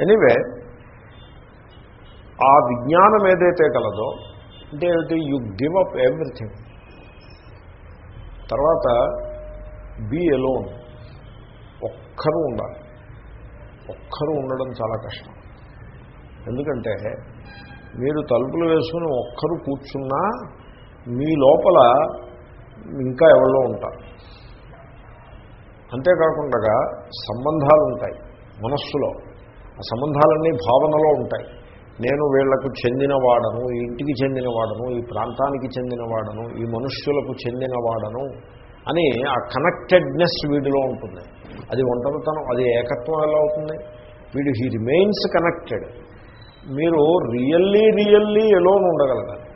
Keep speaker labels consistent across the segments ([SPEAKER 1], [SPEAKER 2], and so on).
[SPEAKER 1] Anyway ఆ విజ్ఞానం ఏదైతే కలదో అంటే ఏమిటి? యు గివ్ అప్ ఎవ్రీథింగ్ తర్వాత బీ ఎలోన్ ఒక్కరు ఉండాలి. ఒక్కరు ఉండడం చాలా కష్టం. ఎందుకంటే మీరు తలుపులు వేసుకుని ఒక్కరు కూర్చున్నా మీ లోపల ఇంకా ఎవరో ఉంటారు. అంతేకాకుండా సంబంధాలు ఉంటాయి మనస్సులో. ఆ సంబంధాలన్నీ భావనలో ఉంటాయి. నేను వీళ్ళకు చెందినవాడను ఈ ఇంటికి చెందినవాడను ఈ ప్రాంతానికి చెందినవాడను ఈ మనుష్యులకు చెందినవాడను అని ఆ కనెక్టెడ్నెస్ వీడిలో ఉంటుంది. అది ఒంటరితనం అది ఏకత్వం ఎలా అవుతుంది? వీడు హీ రిమైన్స్ కనెక్టెడ్ మీరు రియల్లీ రియల్లీ ఎలోన్ ఉండగలగాలి.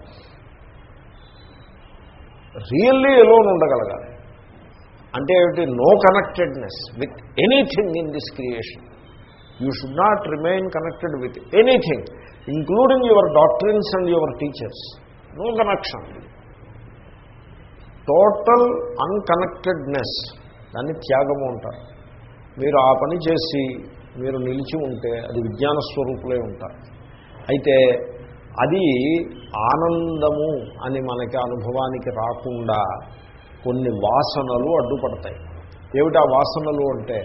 [SPEAKER 1] రియల్లీ ఎలోన్ ఉండగలగాలి. అంటే ఏమిటి? No connectedness with anything in this creation you should not remain connected with anything including your doctrines and your teachers no connection total unconnectedness దాన్ని త్యాగము అంటారు. మీరు ఆ పని చేసి మీరు నిలిచి ఉంటే అది విజ్ఞాన స్వరూపులే ఉంటారు. అయితే అది ఆనందము అని మనకి అనుభవానికి రాకుండా కొన్ని వాసనలు అడ్డుపడతాయి. ఏమిటి ఆ వాసనలు అంటే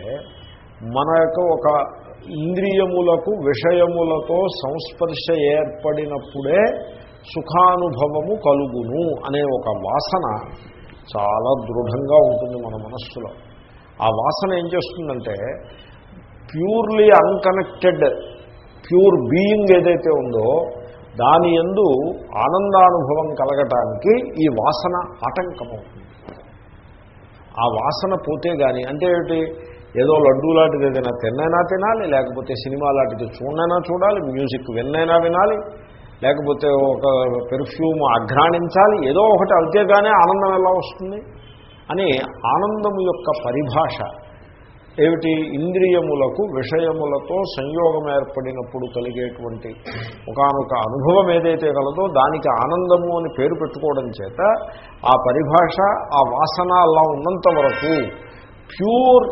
[SPEAKER 1] మన ఒక ఇంద్రియములకు విషయములతో సంస్పర్శ ఏర్పడినప్పుడే సుఖానుభవము కలుగును అనే ఒక వాసన చాలా దృఢంగా ఉంటుంది మన మనస్సులో. ఆ వాసన ఏం చేస్తుందంటే ప్యూర్లీ అన్కనెక్టెడ్ ప్యూర్ బీయింగ్ ఏదైతే ఉందో దాని ఎందు ఆనందానుభవం కలగటానికి ఈ వాసన ఆటంకమవుతుంది. ఆ వాసన పోతే కానీ అంటే ఏమిటి? ఏదో లడ్డూ లాంటిది ఏదైనా తిన్నైనా తినాలి లేకపోతే సినిమా లాంటిది చూడనైనా చూడాలి మ్యూజిక్ విన్నైనా వినాలి లేకపోతే ఒక పెర్ఫ్యూమ్ అఘ్రాణించాలి ఏదో ఒకటి అంతేగానే ఆనందం ఎలా వస్తుంది? అని ఆనందము యొక్క పరిభాష ఏమిటి? ఇంద్రియములకు విషయములతో సంయోగం ఏర్పడినప్పుడు కలిగేటువంటి ఒకనొక అనుభవం ఏదైతే కలదో దానికి ఆనందము అని పేరు పెట్టుకోవడం చేత ఆ పరిభాష ఆ వాసన అలా ఉన్నంత వరకు pure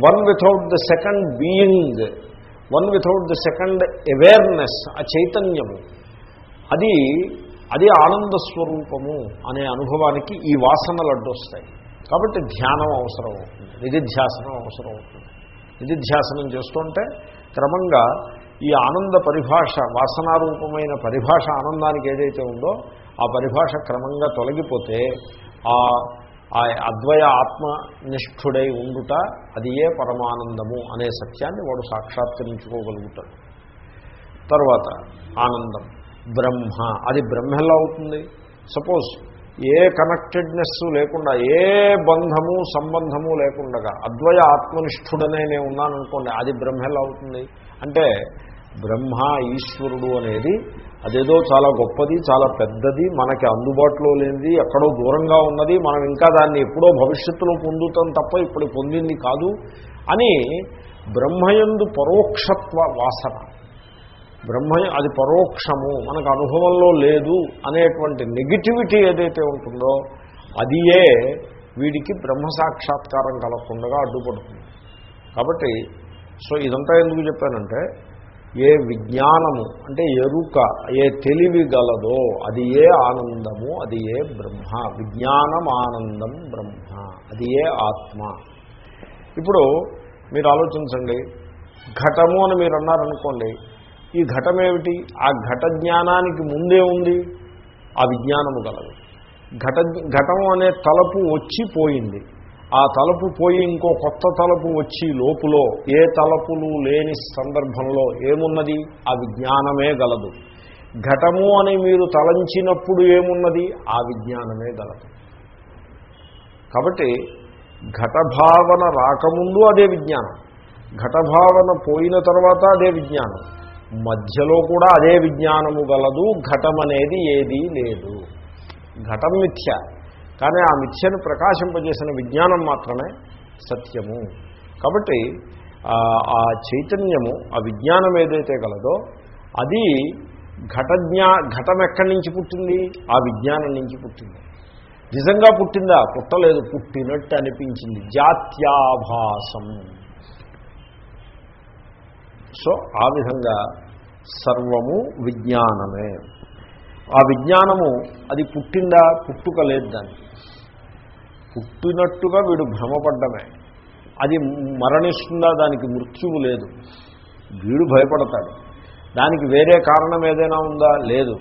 [SPEAKER 1] one without the second being one without the second awareness ఆ చైతన్యము అది అది ఆనంద స్వరూపము అనే అనుభవానికి ఈ వాసనలు అడ్డొస్తాయి కాబట్టి ధ్యానం అవసరం అవుతుంది నిధిధ్యాసనం అవసరం అవుతుంది. నిధిధ్యాసనం చేస్తుంటే క్రమంగా ఈ ఆనంద పరిభాష వాసనారూపమైన పరిభాష ఆనందానికి ఏదైతే ఉందో ఆ పరిభాష క్రమంగా తొలగిపోతే ఆ ఆ అద్వయ ఆత్మనిష్ఠుడై ఉండుట అది ఏ పరమానందము అనే సత్యాన్ని వాడు సాక్షాత్కరించుకోగలుగుతాడు. తర్వాత ఆనందం బ్రహ్మ. అది బ్రహ్మ ఎలా అవుతుంది? సపోజ్ ఏ కనెక్టెడ్నెస్ లేకుండా ఏ బంధము సంబంధము లేకుండా అద్వయ ఆత్మనిష్ఠుడనే నేను ఉన్నాను అనుకోండి అది బ్రహ్మ ఎలా అవుతుంది? అంటే బ్రహ్మ ఈశ్వరుడు అనేది అదేదో చాలా గొప్పది చాలా పెద్దది మనకి అందుబాటులో లేనిది ఎక్కడో దూరంగా ఉన్నది మనం ఇంకా దాన్ని ఎప్పుడో భవిష్యత్తులో పొందుతాం తప్ప ఇప్పుడు పొందింది కాదు అని బ్రహ్మయందు పరోక్షత్వ వాసన. బ్రహ్మ అది పరోక్షము మనకు అనుభవంలో లేదు అనేటువంటి నెగిటివిటీ ఏదైతే ఉంటుందో అదియే వీడికి బ్రహ్మ సాక్షాత్కారం కలగకుండా అడ్డుపడుతుంది. కాబట్టి సో ఇదంతా ఎందుకు చెప్పానంటే ఏ విజ్ఞానము అంటే ఎరుక ఏ తెలివి గలదో అది ఏ ఆనందము అది ఏ బ్రహ్మ. విజ్ఞానం ఆనందం బ్రహ్మ అది ఏ ఆత్మ. ఇప్పుడు మీరు ఆలోచించండి ఘటము అని మీరు అన్నారనుకోండి ఈ ఘటమేమిటి? ఆ ఘట జ్ఞానానికి ముందే ఉంది ఆ విజ్ఞానము గలదు. ఘట ఘటము అనే తలపు వచ్చి పోయింది ఆ తలుపు పోయి ఇంకో కొత్త తలుపు వచ్చి లోపులో ఏ తలుపులు లేని సందర్భంలో ఏమున్నది? ఆ విజ్ఞానమే గలదు. ఘటము అని మీరు తలంచినప్పుడు ఏమున్నది? ఆ విజ్ఞానమే గలదు. కాబట్టి ఘటభావన రాకముందు అదే విజ్ఞానం. ఘటభావన పోయిన తర్వాత అదే విజ్ఞానం. మధ్యలో కూడా అదే విజ్ఞానము గలదు. ఘటం అనేది ఏదీ లేదు. ఘటం మిథ్య. కానీ ఆ మిథ్యను ప్రకాశింపజేసిన విజ్ఞానం మాత్రమే సత్యము. కాబట్టి ఆ చైతన్యము ఆ విజ్ఞానం ఏదైతే గలదో అది ఘటజ్ఞా ఘటం ఎక్కడి నుంచి పుట్టింది? ఆ విజ్ఞానం నుంచి పుట్టింది. నిజంగా పుట్టిందా? పుట్టలేదు. పుట్టినట్టు అనిపించింది. జాత్యాభాసం. సో ఆ విధంగా సర్వము విజ్ఞానమే. ఆ విజ్ఞానము అది పుట్టిందా పుట్టుక లేదు దానికి పుట్టినట్టుగా వీడు భ్రమపడ్డమే. అది మరణిస్తుందా దానికి మృత్యువు లేదు. వీడు భయపడతాడు. దానికి వేరే కారణం ఏదైనా ఉందా? లేదు.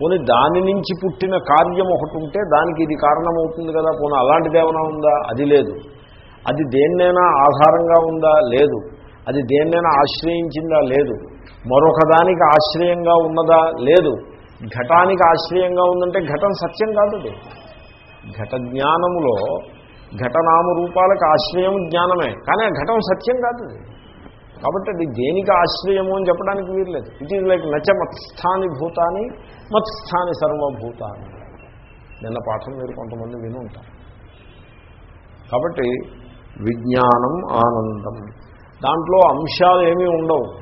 [SPEAKER 1] పోనీ దాని నుంచి పుట్టిన కార్యం ఒకటి ఉంటే దానికి ఇది కారణమవుతుంది కదా? పోనీ అలాంటిది ఏమైనా ఉందా? అది లేదు. అది దేన్నైనా ఆధారంగా ఉందా? లేదు. అది దేన్నైనా ఆశ్రయించిందా? లేదు. మరొక దానికి ఆశ్రయంగా ఉన్నదా? లేదు. ఘటానికి ఆశ్రయంగా ఉందంటే ఘటం సత్యం కాదు అది. ఘట జ్ఞానములో ఘటనామరూపాలకు ఆశ్రయం జ్ఞానమే. కానీ ఆ ఘటం సత్యం కాదు కాబట్టి అది దేనికి ఆశ్రయము అని చెప్పడానికి వీర్లేదు ఇట్ ఈజ్ లైక్ నచ మత్స్థాని భూతాన్ని మత్స్థాని సర్వభూతాని. నిన్న పాఠం మీరు కొంతమంది విని ఉంటారు. కాబట్టి విజ్ఞానం ఆనందం. దాంట్లో అంశాలు ఏమీ ఉండవు.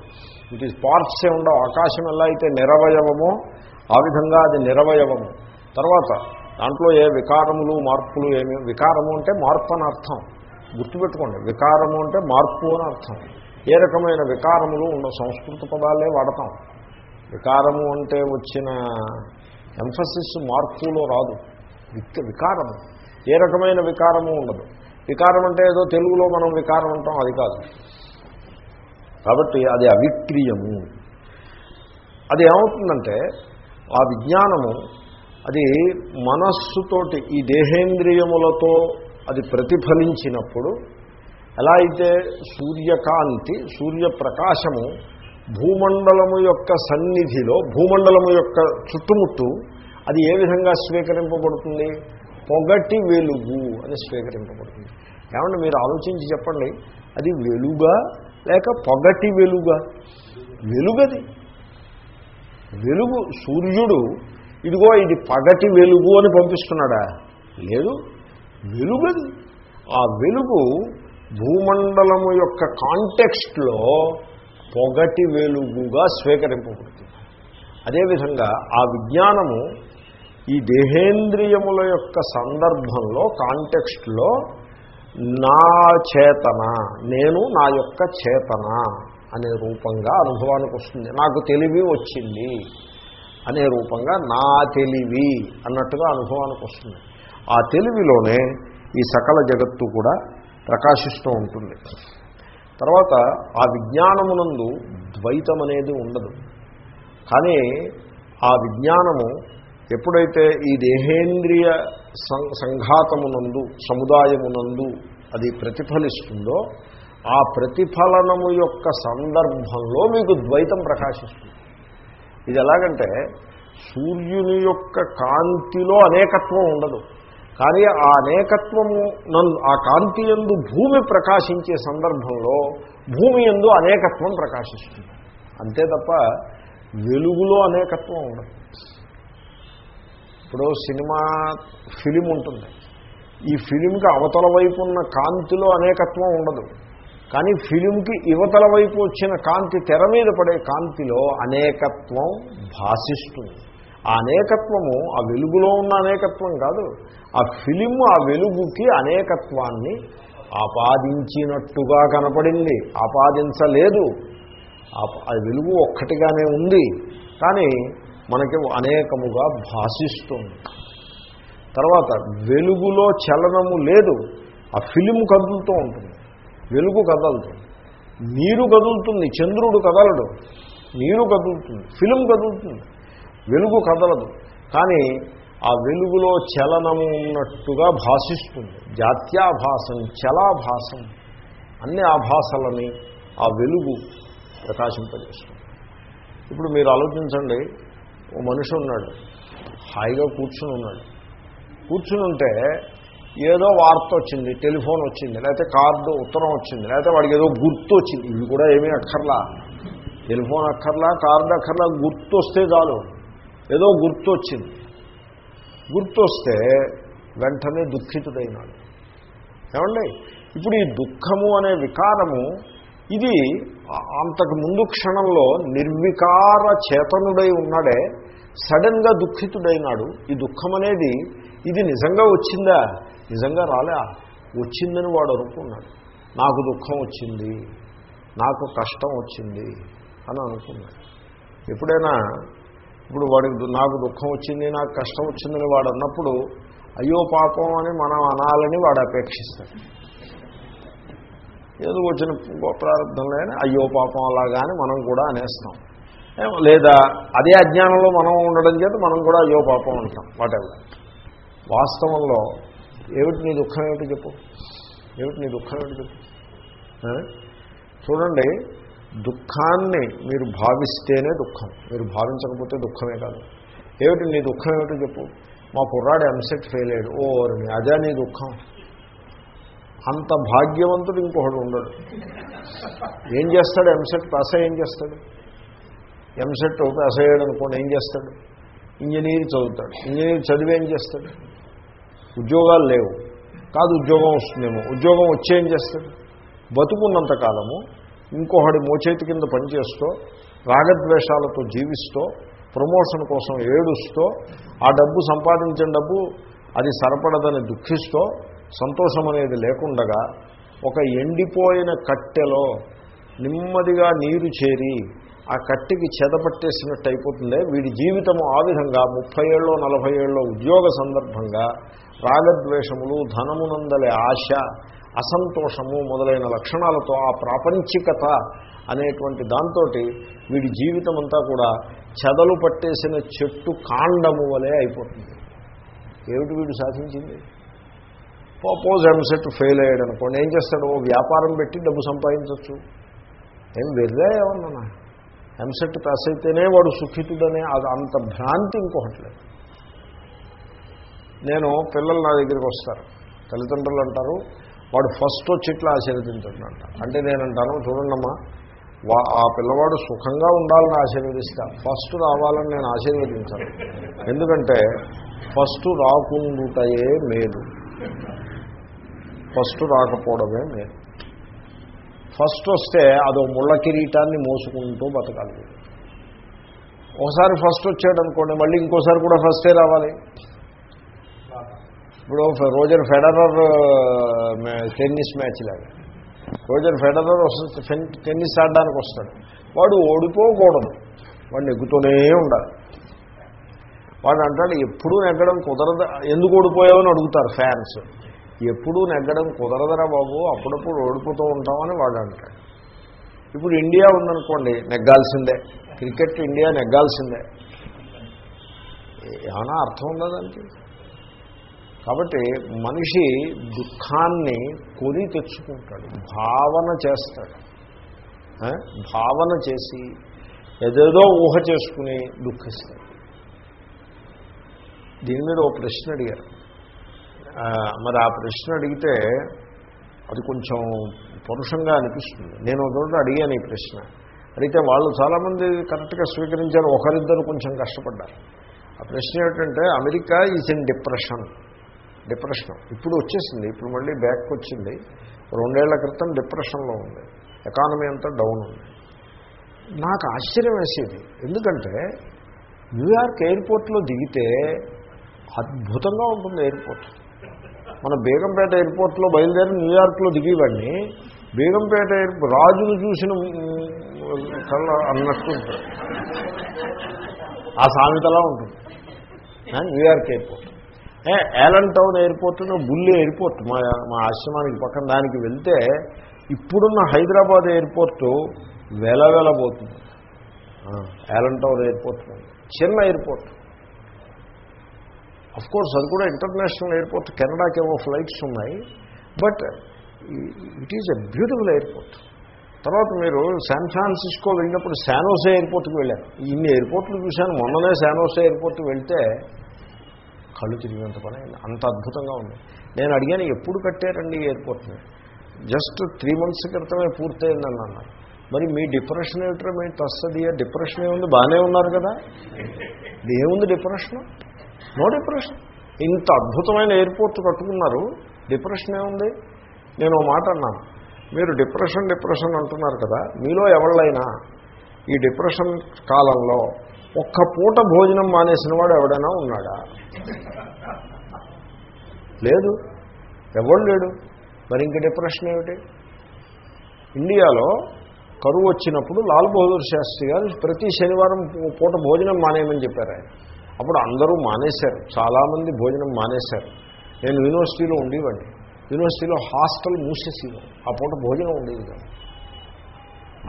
[SPEAKER 1] ఇట్ ఈజ్ పార్ట్సే ఉండవు. ఆకాశం ఎలా అయితే నిరవయవమో ఆ విధంగా అది నిరవయవము. తర్వాత దాంట్లో ఏ వికారములు మార్పులు ఏమి వికారము అంటే మార్పు అని అర్థం. గుర్తుపెట్టుకోండి వికారము అంటే మార్పు అని అర్థం. ఏ రకమైన వికారములు ఉన్న సంస్కృత పదాలే వాడతాం. వికారము అంటే వచ్చిన ఎంఫసిస్ మార్పులో రాదు. విక్ వికారము. ఏ రకమైన వికారము ఉండదు. వికారం అంటే ఏదో తెలుగులో మనం వికారం అంటాం అది కాదు. కాబట్టి అది అవిక్రియము. అది ఏమవుతుందంటే ఆ విజ్ఞానము అది మనస్సుతోటి ఈ దేహేంద్రియములతో అది ప్రతిఫలించినప్పుడు ఎలా అయితే సూర్యకాంతి సూర్యప్రకాశము భూమండలము యొక్క సన్నిధిలో భూమండలము యొక్క చుట్టుముట్టు అది ఏ విధంగా స్వీకరింపబడుతుంది? పొగటి వెలుగు అని స్వీకరింపబడుతుంది. ఏమంటే మీరు ఆలోచించి చెప్పండి. అది వెలుగా లేక పొగటి వెలుగా? వెలుగది. వెలుగు సూర్యుడు ఇదిగో ఇది పగటి వెలుగు అని పంపిస్తున్నాడా? లేదు. వెలుగు ఆ వెలుగు భూమండలము యొక్క కాంటెక్స్ట్లో పొగటి వెలుగుగా స్వీకరింపబడుతుంది. అదేవిధంగా ఆ విజ్ఞానము ఈ దేహేంద్రియముల యొక్క సందర్భంలో కాంటెక్స్ట్లో నా చేతన నేను నా యొక్క చేతన అనే రూపంగా అనుభవానికి వస్తుంది. నాకు తెలివి వచ్చింది అనే రూపంగా నా తెలివి అన్నట్టుగా అనుభవానికి వస్తుంది. ఆ తెలివిలోనే ఈ సకల జగత్తు కూడా ప్రకాశిస్తూ ఉంటుంది. తర్వాత ఆ విజ్ఞానమునందు ద్వైతం అనేది ఉండదు. కానీ ఆ విజ్ఞానము ఎప్పుడైతే ఈ దేహేంద్రియ సంఘాతమునందు సముదాయమునందు అది ప్రతిఫలిస్తుందో ఆ ప్రతిఫలనము యొక్క సందర్భంలో మీకు ద్వైతం ప్రకాశిస్తుంది. ఇది ఎలాగంటే సూర్యుని యొక్క కాంతిలో అనేకత్వం ఉండదు. కానీ ఆ అనేకత్వము నన్ను ఆ కాంతి ఎందు భూమి ప్రకాశించే సందర్భంలో భూమి ఎందు అనేకత్వం ప్రకాశిస్తుంది. అంతే తప్ప వెలుగులో అనేకత్వం ఉండదు. ఇప్పుడు సినిమా ఫిలిం ఉంటుంది. ఈ ఫిలింకి అవతల వైపు ఉన్న కాంతిలో అనేకత్వం ఉండదు. కానీ ఫిలింకి యువతల వైపు వచ్చిన కాంతి తెర మీద పడే కాంతిలో అనేకత్వం భాషిస్తుంది ఆ అనేకత్వము ఆ వెలుగులో ఉన్న అనేకత్వం కాదు ఆ ఫిలిం ఆ వెలుగుకి అనేకత్వాన్ని ఆపాదించినట్టుగా కనపడింది. ఆపాదించలేదు. ఆ వెలుగు ఒక్కటిగానే ఉంది. కానీ మనకి అనేకముగా భాషిస్తుంది తర్వాత వెలుగులో చలనము లేదు. ఆ ఫిలిం కదులుతూ ఉంటుంది. వెలుగు కదలుతుంది నీరు కదులుతుంది చంద్రుడు కదలడు. నీరు కదులుతుంది ఫిలిం కదులుతుంది. వెలుగు కదలదు. కానీ ఆ వెలుగులో చలనము ఉన్నట్టుగా భాషిస్తుంది. జాత్యాభాసం చలాభాసం అన్ని ఆభాసలని ఆ వెలుగు ప్రకాశింపజేస్తుంది. ఇప్పుడు మీరు ఆలోచించండి ఓ మనిషి ఉన్నాడు హాయిగా కూర్చుని ఉన్నాడు. కూర్చుని ఉంటే ఏదో వార్త వచ్చింది టెలిఫోన్ వచ్చింది లేకపోతే కార్డు ఉత్తరం వచ్చింది లేకపోతే వాడికి ఏదో గుర్తు వచ్చింది. ఇవి కూడా ఏమీ అక్కర్లా. టెలిఫోన్ అక్కర్లా కార్డు అక్కర్లా గుర్తు వస్తే చాలు. ఏదో గుర్తు వచ్చింది. గుర్తు వస్తే వెంటనే దుఃఖితుడైనాడు. ఏమండి? ఇప్పుడు ఈ దుఃఖము అనే వికారము ఇది అంతకు ముందు క్షణంలో నిర్వికార చేతనుడై ఉన్నాడే సడన్గా దుఃఖితుడైనాడు. ఈ దుఃఖం అనేది ఇది నిజంగా వచ్చిందా? నిజంగా రాలే. వచ్చిందని వాడు అనుకున్నాడు. నాకు దుఃఖం వచ్చింది. నాకు కష్టం వచ్చింది అని అనుకున్నాడు. ఎప్పుడైనా ఇప్పుడు వాడికి నాకు దుఃఖం వచ్చింది నాకు కష్టం వచ్చిందని వాడు అన్నప్పుడు అయ్యో పాపం అని మనం అనాలని వాడు అపేక్షిస్తాడు. ఏదో వచ్చిన ప్రారంభంలో అయ్యో పాపం అలాగా అని మనం కూడా అనేస్తాం. లేదా అదే అజ్ఞానంలో మనం ఉండడం చేత మనం కూడా అయ్యో పాపం అంటాం. వాటెవర్ వాస్తవంలో ఏమిటి నీ దుఃఖం ఏమిటి చెప్పు. ఏమిటి నీ దుఃఖం ఏమిటి చెప్పు. చూడండి దుఃఖాన్ని మీరు భావిస్తేనే దుఃఖం. మీరు భావించకపోతే దుఃఖమే కాదు. ఏమిటి నీ దుఃఖం ఏమిటో చెప్పు. మా కుర్రాడు ఎంసెట్ ఫెయిల్ అయ్యాడు. ఓ నీ అదే నీ దుఃఖం. అంత భాగ్యవంతుడు ఇంకొకడు ఉండడు. ఏం చేస్తాడు ఎంసెట్? పాస్ అయ్యి ఏం చేస్తాడు? ఎంసెట్ పాస్ అయ్యాడు అనుకోండి ఏం చేస్తాడు? ఇంజనీర్ చదువుతాడు. ఇంజనీర్ చదివి ఏం చేస్తాడు? ఉద్యోగాలు లేవు. కాదు ఉద్యోగం వస్తుందేమో. ఉద్యోగం వచ్చేం ఏం చేస్తాడు బతుకున్నంత కాలము ఇంకొకటి మోచేతి కింద పనిచేస్తూ రాగద్వేషాలతో జీవిస్తూ ప్రమోషన్ కోసం ఏడుస్తూ ఆ డబ్బు సంపాదించిన డబ్బు అది సరిపడదని దుఃఖిస్తూ సంతోషం అనేది లేకుండగా ఒక ఎండిపోయిన కట్టెలో నెమ్మదిగా నీరు చేరి ఆ కట్టికి చెద పట్టేసినట్టు అయిపోతుందే. వీడి జీవితము ఆ విధంగా ముప్పై ఏళ్ళో నలభై ఏళ్ళలో ఉద్యోగ సందర్భంగా రాగద్వేషములు ధనమునందలే ఆశ అసంతోషము మొదలైన లక్షణాలతో ఆ ప్రాపంచికత అనేటువంటి దాంతో వీడి జీవితం అంతా కూడా చెదలు పట్టేసిన చెట్టు కాండము వలె అయిపోతుంది. ఏమిటి వీడు సాధించింది? పోపోజ్ ఎంసెట్ ఫెయిల్ అయ్యాడు అనుకోండి ఏం చేస్తాడు? ఓ వ్యాపారం పెట్టి డబ్బు సంపాదించవచ్చు ఏం వెర్రే ఏమన్నా? ఎంసెట్ పాస్ అయితేనే వాడు సుఖితుడనే అది అంత భ్రాంతి ఇంకొకటి లేదు. నేను పిల్లలు నా దగ్గరికి వస్తారు. తల్లిదండ్రులు అంటారు వాడు ఫస్ట్ వచ్చి ఇట్లా ఆశీర్వదించండి అంటే నేను అంటాను చూడండమ్మా వా ఆ పిల్లవాడు సుఖంగా ఉండాలని ఆశీర్వదిస్తా. ఫస్ట్ రావాలని నేను ఆశీర్వదించాను. ఎందుకంటే ఫస్ట్ రాకుండుటయే మేలు. ఫస్ట్ రాకపోవడమే మేలు. ఫస్ట్ వస్తే అదో ముళ్ళ కిరీటాన్ని మోసుకుంటూ బతకాలి. ఒకసారి ఫస్ట్ వచ్చాడు అనుకోండి మళ్ళీ ఇంకోసారి కూడా ఫస్టే రావాలి. ఇప్పుడు రోజర్ ఫెడరర్ టెన్నిస్ మ్యాచ్ లాగా. రోజర్ ఫెడరర్ వస్తుంది టెన్నిస్ ఆడడానికి వస్తాడు. వాడు ఓడిపోకూడదు. వాడు నెగ్గుతూనే ఉండాలి. వాడు అంటాడు ఎప్పుడూ నెగ్గడం కుదరదు. ఎందుకు ఓడిపోయావని అడుగుతారు ఫ్యాన్స్. ఎప్పుడూ నెగ్గడం కుదరదరా బాబు అప్పుడప్పుడు ఓడిపోతూ ఉంటామని వాడు అంటాడు. ఇప్పుడు ఇండియా ఉందనుకోండి నెగ్గాల్సిందే. Cricket India నెగ్గాల్సిందే. ఏమైనా అర్థం ఉందా దానికి? కాబట్టి మనిషి దుఃఖాన్ని కొని తెచ్చుకుంటాడు భావన చేస్తాడు. భావన చేసి ఏదేదో ఊహ చేసుకుని దుఃఖిస్తాడు. దీని మీద ఒక ప్రశ్న అడిగారు. మరి ఆ ప్రశ్న అడిగితే అది కొంచెం పరుషంగా అనిపిస్తుంది. నేను ఒక చోట అడిగాను ఈ ప్రశ్న. అడిగితే వాళ్ళు చాలామంది కరెక్ట్గా స్వీకరించారు ఒకరిద్దరు కొంచెం కష్టపడ్డారు. ఆ ప్రశ్న ఏమిటంటే America is in depression. Depression. ఇప్పుడు వచ్చేసింది ఇప్పుడు మళ్ళీ బ్యాక్ వచ్చింది. రెండేళ్ళ క్రితం డిప్రెషన్లో ఉంది. ఎకానమీ అంతా డౌన్ ఉంది. నాకు ఆశ్చర్యం వేసేది. ఎందుకంటే న్యూయార్క్ ఎయిర్పోర్ట్లో దిగితే అద్భుతంగా ఉంటుంది ఎయిర్పోర్ట్. మన బేగంపేట ఎయిర్పోర్ట్లో బయలుదేరి న్యూయార్క్లో దిగేవాడిని. బేగంపేట ఎయిర్ రాజును చూసిన కళ్ళ అన్నట్టు ఉంటుంది ఆ సామెతలా ఉంటుంది. New York airport. Allentown airport బుల్లి ఎయిర్పోర్ట్. మా మా ఆశ్రమానికి పక్కన దానికి వెళ్తే ఇప్పుడున్న హైదరాబాద్ ఎయిర్పోర్టు వెలవెలబోతుంది. ఆ, ఏలన్ టౌన్ ఎయిర్పోర్ట్. చిన్న ఎయిర్పోర్ట్. కోర్స్ అది కూడా ఇంటర్నేషనల్ ఎయిర్పోర్ట్ కెనడాకి ఏమో ఫ్లైట్స్ ఉన్నాయి. But it is a beautiful airport తర్వాత మీరు శాన్ ఫ్రాన్సిస్కో వెళ్ళినప్పుడు శానోసే ఎయిర్పోర్ట్కి వెళ్ళాను ఇన్ని ఎయిర్పోర్ట్లు చూశాను. మొన్ననే శానోసే ఎయిర్పోర్ట్కి వెళ్తే కళ్ళు తిరిగినంత పని అయింది. అంత అద్భుతంగా ఉంది. నేను అడిగాను ఎప్పుడు కట్టారండి ఈ ఎయిర్పోర్ట్ని జస్ట్ త్రీ మంత్స్ క్రితమే పూర్తయిందని అన్నారు. మరి మీ డిప్రెషన్ ఏమిటో మీ? వస్తుంది డిప్రెషన్ ఏముంది? బాగానే ఉన్నారు కదా. ఇది ఏముంది డిప్రెషన్ నో డిప్రెషన్. ఇంత అద్భుతమైన ఎయిర్పోర్ట్ కట్టుకున్నారు. డిప్రెషన్ ఏముంది? నేను ఓ మాట అన్నాను. మీరు డిప్రెషన్ డిప్రెషన్ అంటున్నారు కదా మీలో ఎవళ్ళైనా ఈ డిప్రెషన్ కాలంలో ఒక్క పూట భోజనం మానేసిన వాడు ఎవడైనా ఉన్నాడా? లేదు. ఎవడు లేడు? మరి ఇంక డిప్రెషన్ ఏమిటి? ఇండియాలో కరువు వచ్చినప్పుడు లాల్ బహదూర్ శాస్త్రి గారు ప్రతి శనివారం పూట భోజనం మానేయమని చెప్పారు ఆయన. అప్పుడు అందరూ మానేశారు. చాలామంది భోజనం మానేశారు. నేను యూనివర్సిటీలో ఉండేవాడిని. యూనివర్సిటీలో హాస్టల్ మూసేసేవాడు ఆ పూట భోజనం ఉండేది కాదు.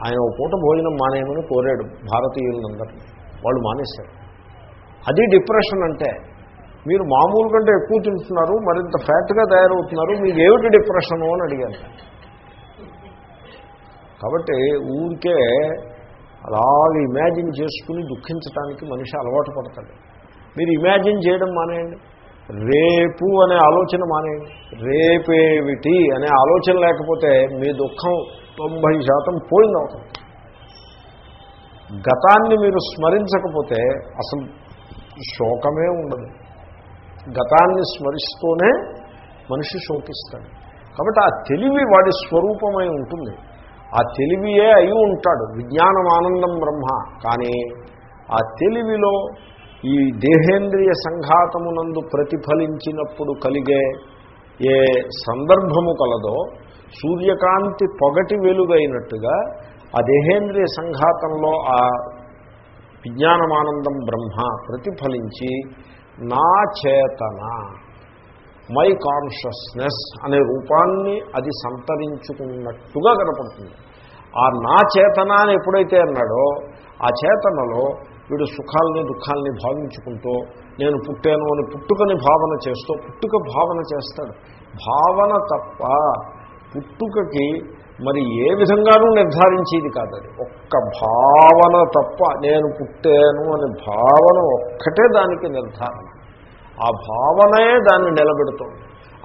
[SPEAKER 1] ఆయన ఒక పూట భోజనం మానేయమని కోరాడు భారతీయులందరినీ వాళ్ళు మానేశారు. అది డిప్రెషన్ అంటే. మీరు మామూలు కంటే ఎక్కువ తింటున్నారు మరింత ఫ్యాట్గా తయారవుతున్నారు మీకు ఏమిటి డిప్రెషను అని అడిగాను కాబట్టి ఊరికే అలాగే ఇమాజిన్ చేసుకుని దుఃఖించడానికి మనిషి అలవాటు పడతాడు. మీరు ఇమాజిన్ చేయడం మానేయండి. రేపు అనే ఆలోచన మానేయండి. రేపేమిటి అనే ఆలోచన లేకపోతే మీ దుఃఖం తొంభై శాతం పోయిందవుతుంది. గతాన్ని మీరు స్మరించకపోతే అసలు శోకమే ఉండదు. గతాన్ని స్మరిస్తూనే మనిషి శోకిస్తాడు. కాబట్టి ఆ తెలివి వాడి స్వరూపమై ఉంటుంది. ఆ తెలివియే అయి ఉంటాడు. విజ్ఞానం ఆనందం బ్రహ్మ. కానీ ఆ తెలివిలో ఈ దేహేంద్రియ సంఘాతమునందు ప్రతిఫలించినప్పుడు కలిగే ఏ సందర్భము కలదో సూర్యకాంతి పొగటి వెలుగైనట్టుగా ఆ దేహేంద్రియ సంఘాతంలో ఆ విజ్ఞానమానందం బ్రహ్మ ప్రతిఫలించి నా చేతన మై కాన్షియస్నెస్ అనే రూపాన్ని అది సంతరించుకున్నట్టుగా కనపడుతుంది. ఆ నా చేతన అని ఎప్పుడైతే అన్నాడో ఆ చేతనలో వీడు సుఖాలని దుఃఖాలని భావించుకుంటూ నేను పుట్టాను అని పుట్టుకని భావన చేస్తూ పుట్టుక భావన చేస్తాడు. భావన తప్ప పుట్టుకకి మరి ఏ విధంగానూ నిర్ధారించేది కాదు ఒక్క భావన తప్ప నేను పుట్టాను అనే భావన ఒక్కటే దానికి నిర్ధారణ. ఆ భావనే దాన్ని నిలబెడుతుంది.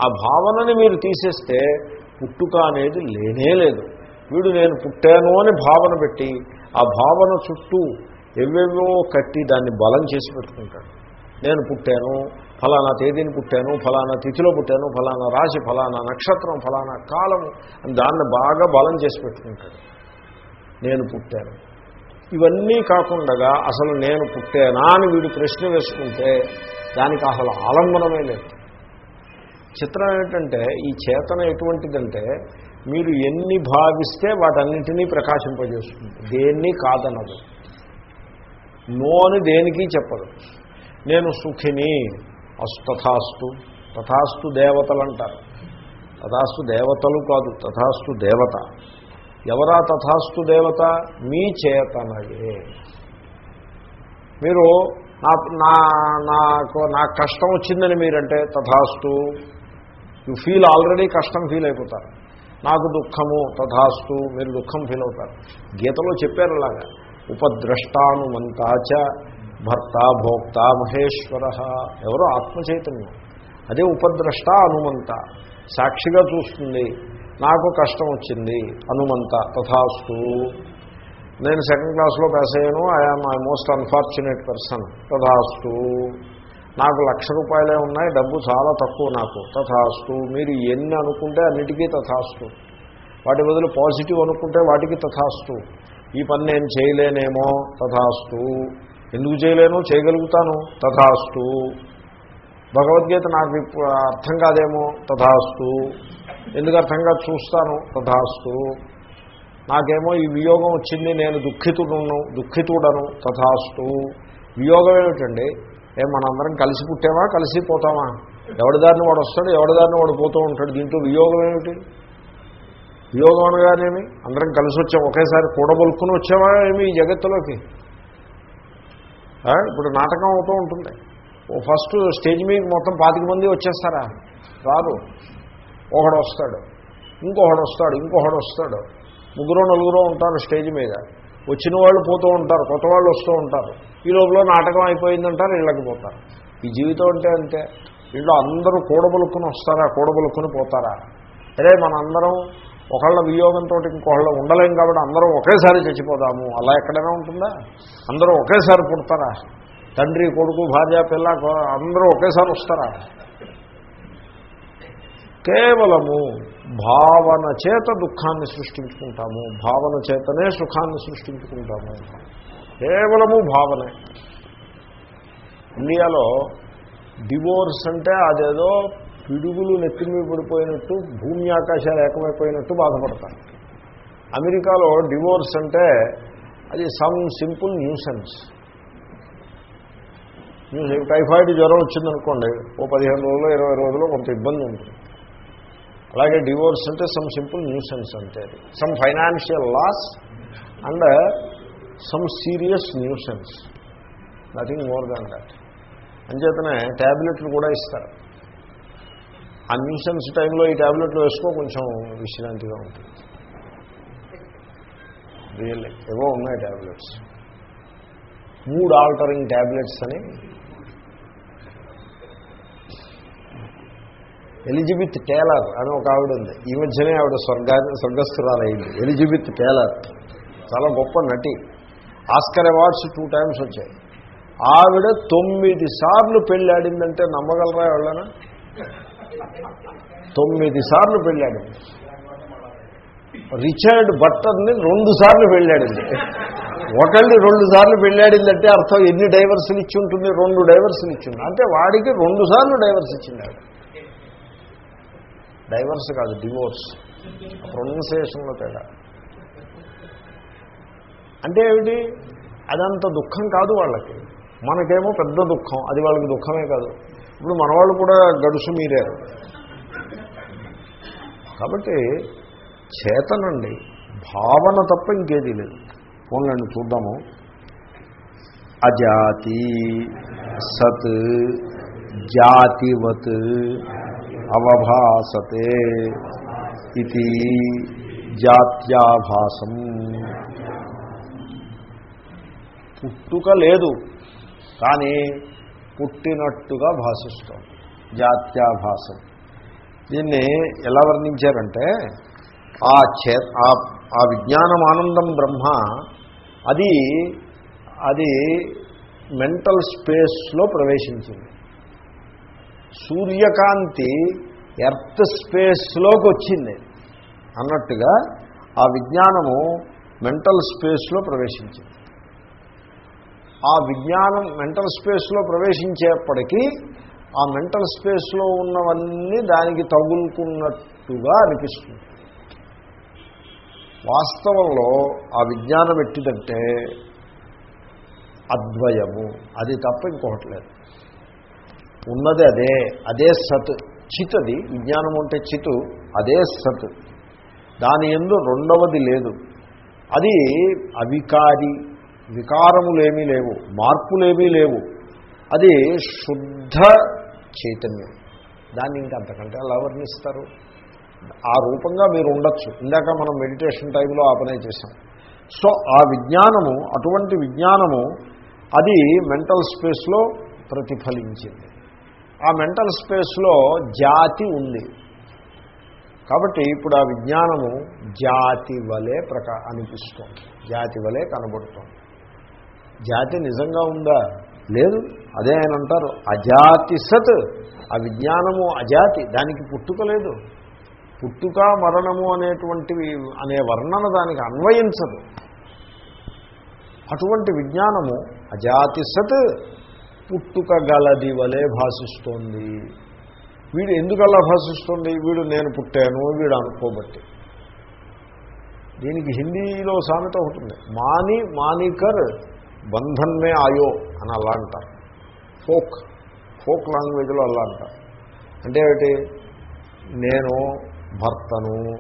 [SPEAKER 1] ఆ భావనని మీరు తీసేస్తే పుట్టుక అనేది లేనే లేదు. వీడు నేను పుట్టాను అని భావన పెట్టి ఆ భావన చుట్టూ ఎవేవో కట్టి దాన్ని బలం చేసి పెట్టుకుంటాడు. నేను పుట్టాను ఫలానా తేదీని పుట్టాను ఫలానా తిథిలో పుట్టాను ఫలానా రాశి ఫలానా నక్షత్రం ఫలానా కాలము అని దాన్ని బాగా బలం చేసి పెట్టుకుంటాడు. నేను పుట్టాను. ఇవన్నీ కాకుండా అసలు నేను పుట్టానా అని వీడు ప్రశ్న వేసుకుంటే దానికి అసలు ఆలంబనమే లేదు. చిత్రం ఏమిటంటే ఈ చేతన ఎటువంటిదంటే మీరు ఎన్ని భావిస్తే వాటన్నింటినీ ప్రకాశింపజేస్తుంది. దేన్ని కాదనదు. నో అని దేనికి చెప్పదు నేను సుఖిని అసు తథాస్తు తథాస్తు దేవతలు అంటారు తథాస్తు దేవతలు కాదు తథాస్తు దేవత. ఎవరా తథాస్తు దేవత? మీ చేతనయే. మీరు నా నా నాకు నాకు కష్టం వచ్చిందని మీరంటే తథాస్తు యు ఫీల్ ఆల్రెడీ కష్టం ఫీల్ అయిపోతారు. నాకు దుఃఖము తథాస్తు మీరు దుఃఖం ఫీల్ అవుతారు. గీతలో చెప్పారు అలాగా. ఉపద్రష్టానుమంతాచ భర్త భోక్త మహేశ్వర. ఎవరో ఆత్మచైతన్యం. అదే ఉపద్రష్ట అనుమంత. సాక్షిగా చూస్తుంది నాకు కష్టం వచ్చింది అనుమంత తథాస్తు. నేను సెకండ్ క్లాస్లో పాస్ అయ్యాను I am I most unfortunate person తథాస్తు. నాకు లక్ష రూపాయలే ఉన్నాయి డబ్బు చాలా తక్కువ నాకు తథాస్తు. మీరు ఎన్ని అనుకుంటే అన్నిటికీ తథాస్తు. వాటి బదులు పాజిటివ్ అనుకుంటే వాటికి తథాస్తు. ఈ పని నేను చేయలేనేమో తథాస్తు. ఎందుకు చేయలేను? చేయగలుగుతాను తథాస్తు. భగవద్గీత నాకు ఇప్పుడు అర్థం కాదేమో తథాస్తు. ఎందుకు అర్థంగా చూస్తాను తథాస్తు. నాకేమో ఈ వియోగం వచ్చింది నేను దుఃఖితుడును దుఃఖితుడను తథాస్తు. వియోగం ఏమిటండి? ఏ మనందరం కలిసి పుట్టామా కలిసి పోతామా? ఎవడిదారిని వాడు వస్తాడు ఎవడిదారిని వాడు పోతూ ఉంటాడు దీంట్లో వియోగం ఏమిటి? వియోగం అనగానేమి? అందరం కలిసి వచ్చాం. ఒకేసారి కూడబొలుక్కుని వచ్చామా ఏమి ఈ జగత్తులోకి? ఇప్పుడు నాటకం అవుతూ ఉంటుంది. ఓ ఫస్ట్ స్టేజ్ మీద మొత్తం పాతిక మంది వచ్చేస్తారా? రారు ఒకడు వస్తాడు. ఇంకొకడు వస్తాడు. ఇంకొకడు వస్తాడు. ముగ్గురు నలుగురు ఉంటారు స్టేజ్ మీద. వచ్చిన వాళ్ళు పోతూ ఉంటారు. కొత్త వాళ్ళు వస్తూ ఉంటారు. ఈ లోపల నాటకం అయిపోయిందంటారు ఇళ్ళకి పోతారు. ఈ జీవితం అంటే అంతే. ఇంట్లో అందరూ కూడబలుక్కుని వస్తారా? కూడబలుక్కుని పోతారా? అదే మనందరం ఒకళ్ళ వియోగంతో ఇంకొకళ్ళ ఉండలేం కాబట్టి అందరం ఒకేసారి చచ్చిపోదాము. అలా ఎక్కడైనా ఉంటుందా? అందరూ ఒకేసారి పుడతారా? తండ్రి కొడుకు భార్య పిల్ల అందరూ ఒకేసారి వస్తారా? కేవలము భావన చేత దుఃఖాన్ని సృష్టించుకుంటాము. భావన చేతనే సుఖాన్ని సృష్టించుకుంటాము. కేవలము భావనే. ఇండియాలో డివోర్స్ అంటే అదేదో పిడుగులు నెత్తి మీద పడిపోయినట్టు భూమి ఆకాశాలు ఏకమైపోయినట్టు బాధపడతారు. అమెరికాలో డివోర్స్ అంటే అది సమ్ సింపుల్ న్యూసెన్స్. టైఫాయిడ్ జ్వరం వచ్చిందనుకోండి ఓ పదిహేను రోజులు ఇరవై రోజులు కొంత ఇబ్బంది ఉంటుంది. అలాగే డివోర్స్ అంటే సమ్ సింపుల్ న్యూసెన్స్ అంటే some financial loss and some serious nuisance. Nothing more than that. అంచేతనే ట్యాబ్లెట్లు కూడా ఇస్తారు. ఆ న్యూసెన్స్ టైంలో ఈ ట్యాబ్లెట్లు వేసుకో కొంచెం విశ్రాంతిగా ఉంటుంది రియల్లీ ఏవో ఉన్నాయి ట్యాబ్లెట్స్ మూడ్ ఆల్టరింగ్ ట్యాబ్లెట్స్ అని. ఎలిజబెత్ టేలర్ అని ఒక ఆవిడ ఉంది. ఈ మధ్యనే ఆవిడ స్వర్గా స్వర్గస్థురాలయ్యింది ఎలిజబెత్ టేలర్. చాలా గొప్ప నటి. ఆస్కర్ అవార్డ్స్ టూ టైమ్స్ వచ్చాయి. ఆవిడ తొమ్మిది సార్లు పెళ్ళాడిందంటే నమ్మగలరా ఎవరైనా తొమ్మిది సార్లు పెళ్ళాడింది రిచర్డ్ బట్టర్ని రెండు సార్లు పెళ్ళాడింది. ఒకళ్ళని రెండు సార్లు పెళ్ళాడిందంటే అర్థం ఎన్ని డైవర్సులు ఇచ్చి ఉంటుంది? రెండు డైవర్సులు ఇచ్చింది అంటే వాడికి రెండు సార్లు డైవర్స్ ఇచ్చింది డైవర్స్ కాదు డివోర్స్. ప్రొనౌన్సియేషన్లో తేడా. అంటే ఏమిటి? అదంత దుఃఖం కాదు వాళ్ళకి. మనకేమో పెద్ద దుఃఖం. అది వాళ్ళకి దుఃఖమే కాదు. ఇప్పుడు మనవాళ్ళు కూడా గడుసు మీరారు. కాబట్టి చేతనండి. భావన తప్ప ఇంకేది లేదు. పోన్లండి చూద్దాము. అజాతి సత్ జాతివత్ అవభాసతే ఇది జాత్యాభాసం. పుట్టుక లేదు కానీ పుట్టినట్టుగా భాషిస్తోంది జాత్యాభాసం. దీన్ని ఎలా వర్ణించారంటే ఆ చే ఆ విజ్ఞానం ఆనందం బ్రహ్మ అది అది మెంటల్ స్పేస్లో ప్రవేశించింది. సూర్యకాంతి ఎర్త్ స్పేస్లోకి వచ్చింది అన్నట్టుగా ఆ విజ్ఞానము మెంటల్ స్పేస్లో ప్రవేశించింది. ఆ విజ్ఞానం మెంటల్ స్పేస్లో ప్రవేశించేప్పటికీ ఆ మెంటల్ స్పేస్లో ఉన్నవన్నీ దానికి తగులుకున్నట్టుగా అనిపిస్తుంది. వాస్తవంలో ఆ విజ్ఞానం ఎట్టిదంటే అద్వయము. అది తప్ప ఇంకొకటి లేదు. ఉన్నది అదే అదే సత్. చిత్ అది. విజ్ఞానం అంటే చితు. అదే సత్. దాని ఎందు రెండవది లేదు. అది అవికారి వికారములేమీ లేవు మార్పులేమీ లేవు. అది శుద్ధ చైతన్యం. దాన్ని ఇంకా అంతకంటే అలా వర్ణిస్తారు. ఆ రూపంగా మీరు ఉండొచ్చు. ఇందాక మనం మెడిటేషన్ టైంలో ఆపనే పనే చేసాం సో ఆ విజ్ఞానము అటువంటి విజ్ఞానము అది మెంటల్ స్పేస్లో ప్రతిఫలించింది. ఆ మెంటల్ స్పేస్లో జాతి ఉంది. కాబట్టి ఇప్పుడు ఆ విజ్ఞానము జాతి వలె ప్రకా అనిపిస్తోంది. జాతి వలె కనబడుతోంది. జాతి నిజంగా ఉందా? లేదు. అదే ఆయన అంటారు. అజాతి సత్. ఆ విజ్ఞానము అజాతి. దానికి పుట్టుక లేదు. పుట్టుక మరణము అనేటువంటివి అనే వర్ణన దానికి అన్వయించదు. అటువంటి విజ్ఞానము అజాతి సత్ పుట్టుక గలది వలె భాషిస్తోంది. వీడు ఎందుకలా భాషిస్తుంది? వీడు నేను పుట్టాను వీడు అనుకోబట్టి. దీనికి హిందీలో సామెత ఉంటుంది మాని మానికర్ బంధన్మే ఆయో అని అలా అంటారు. ఫోక్ ఫోక్ లాంగ్వేజ్లో అలా అంటారు. అంటే ఏమిటి? నేను భర్తను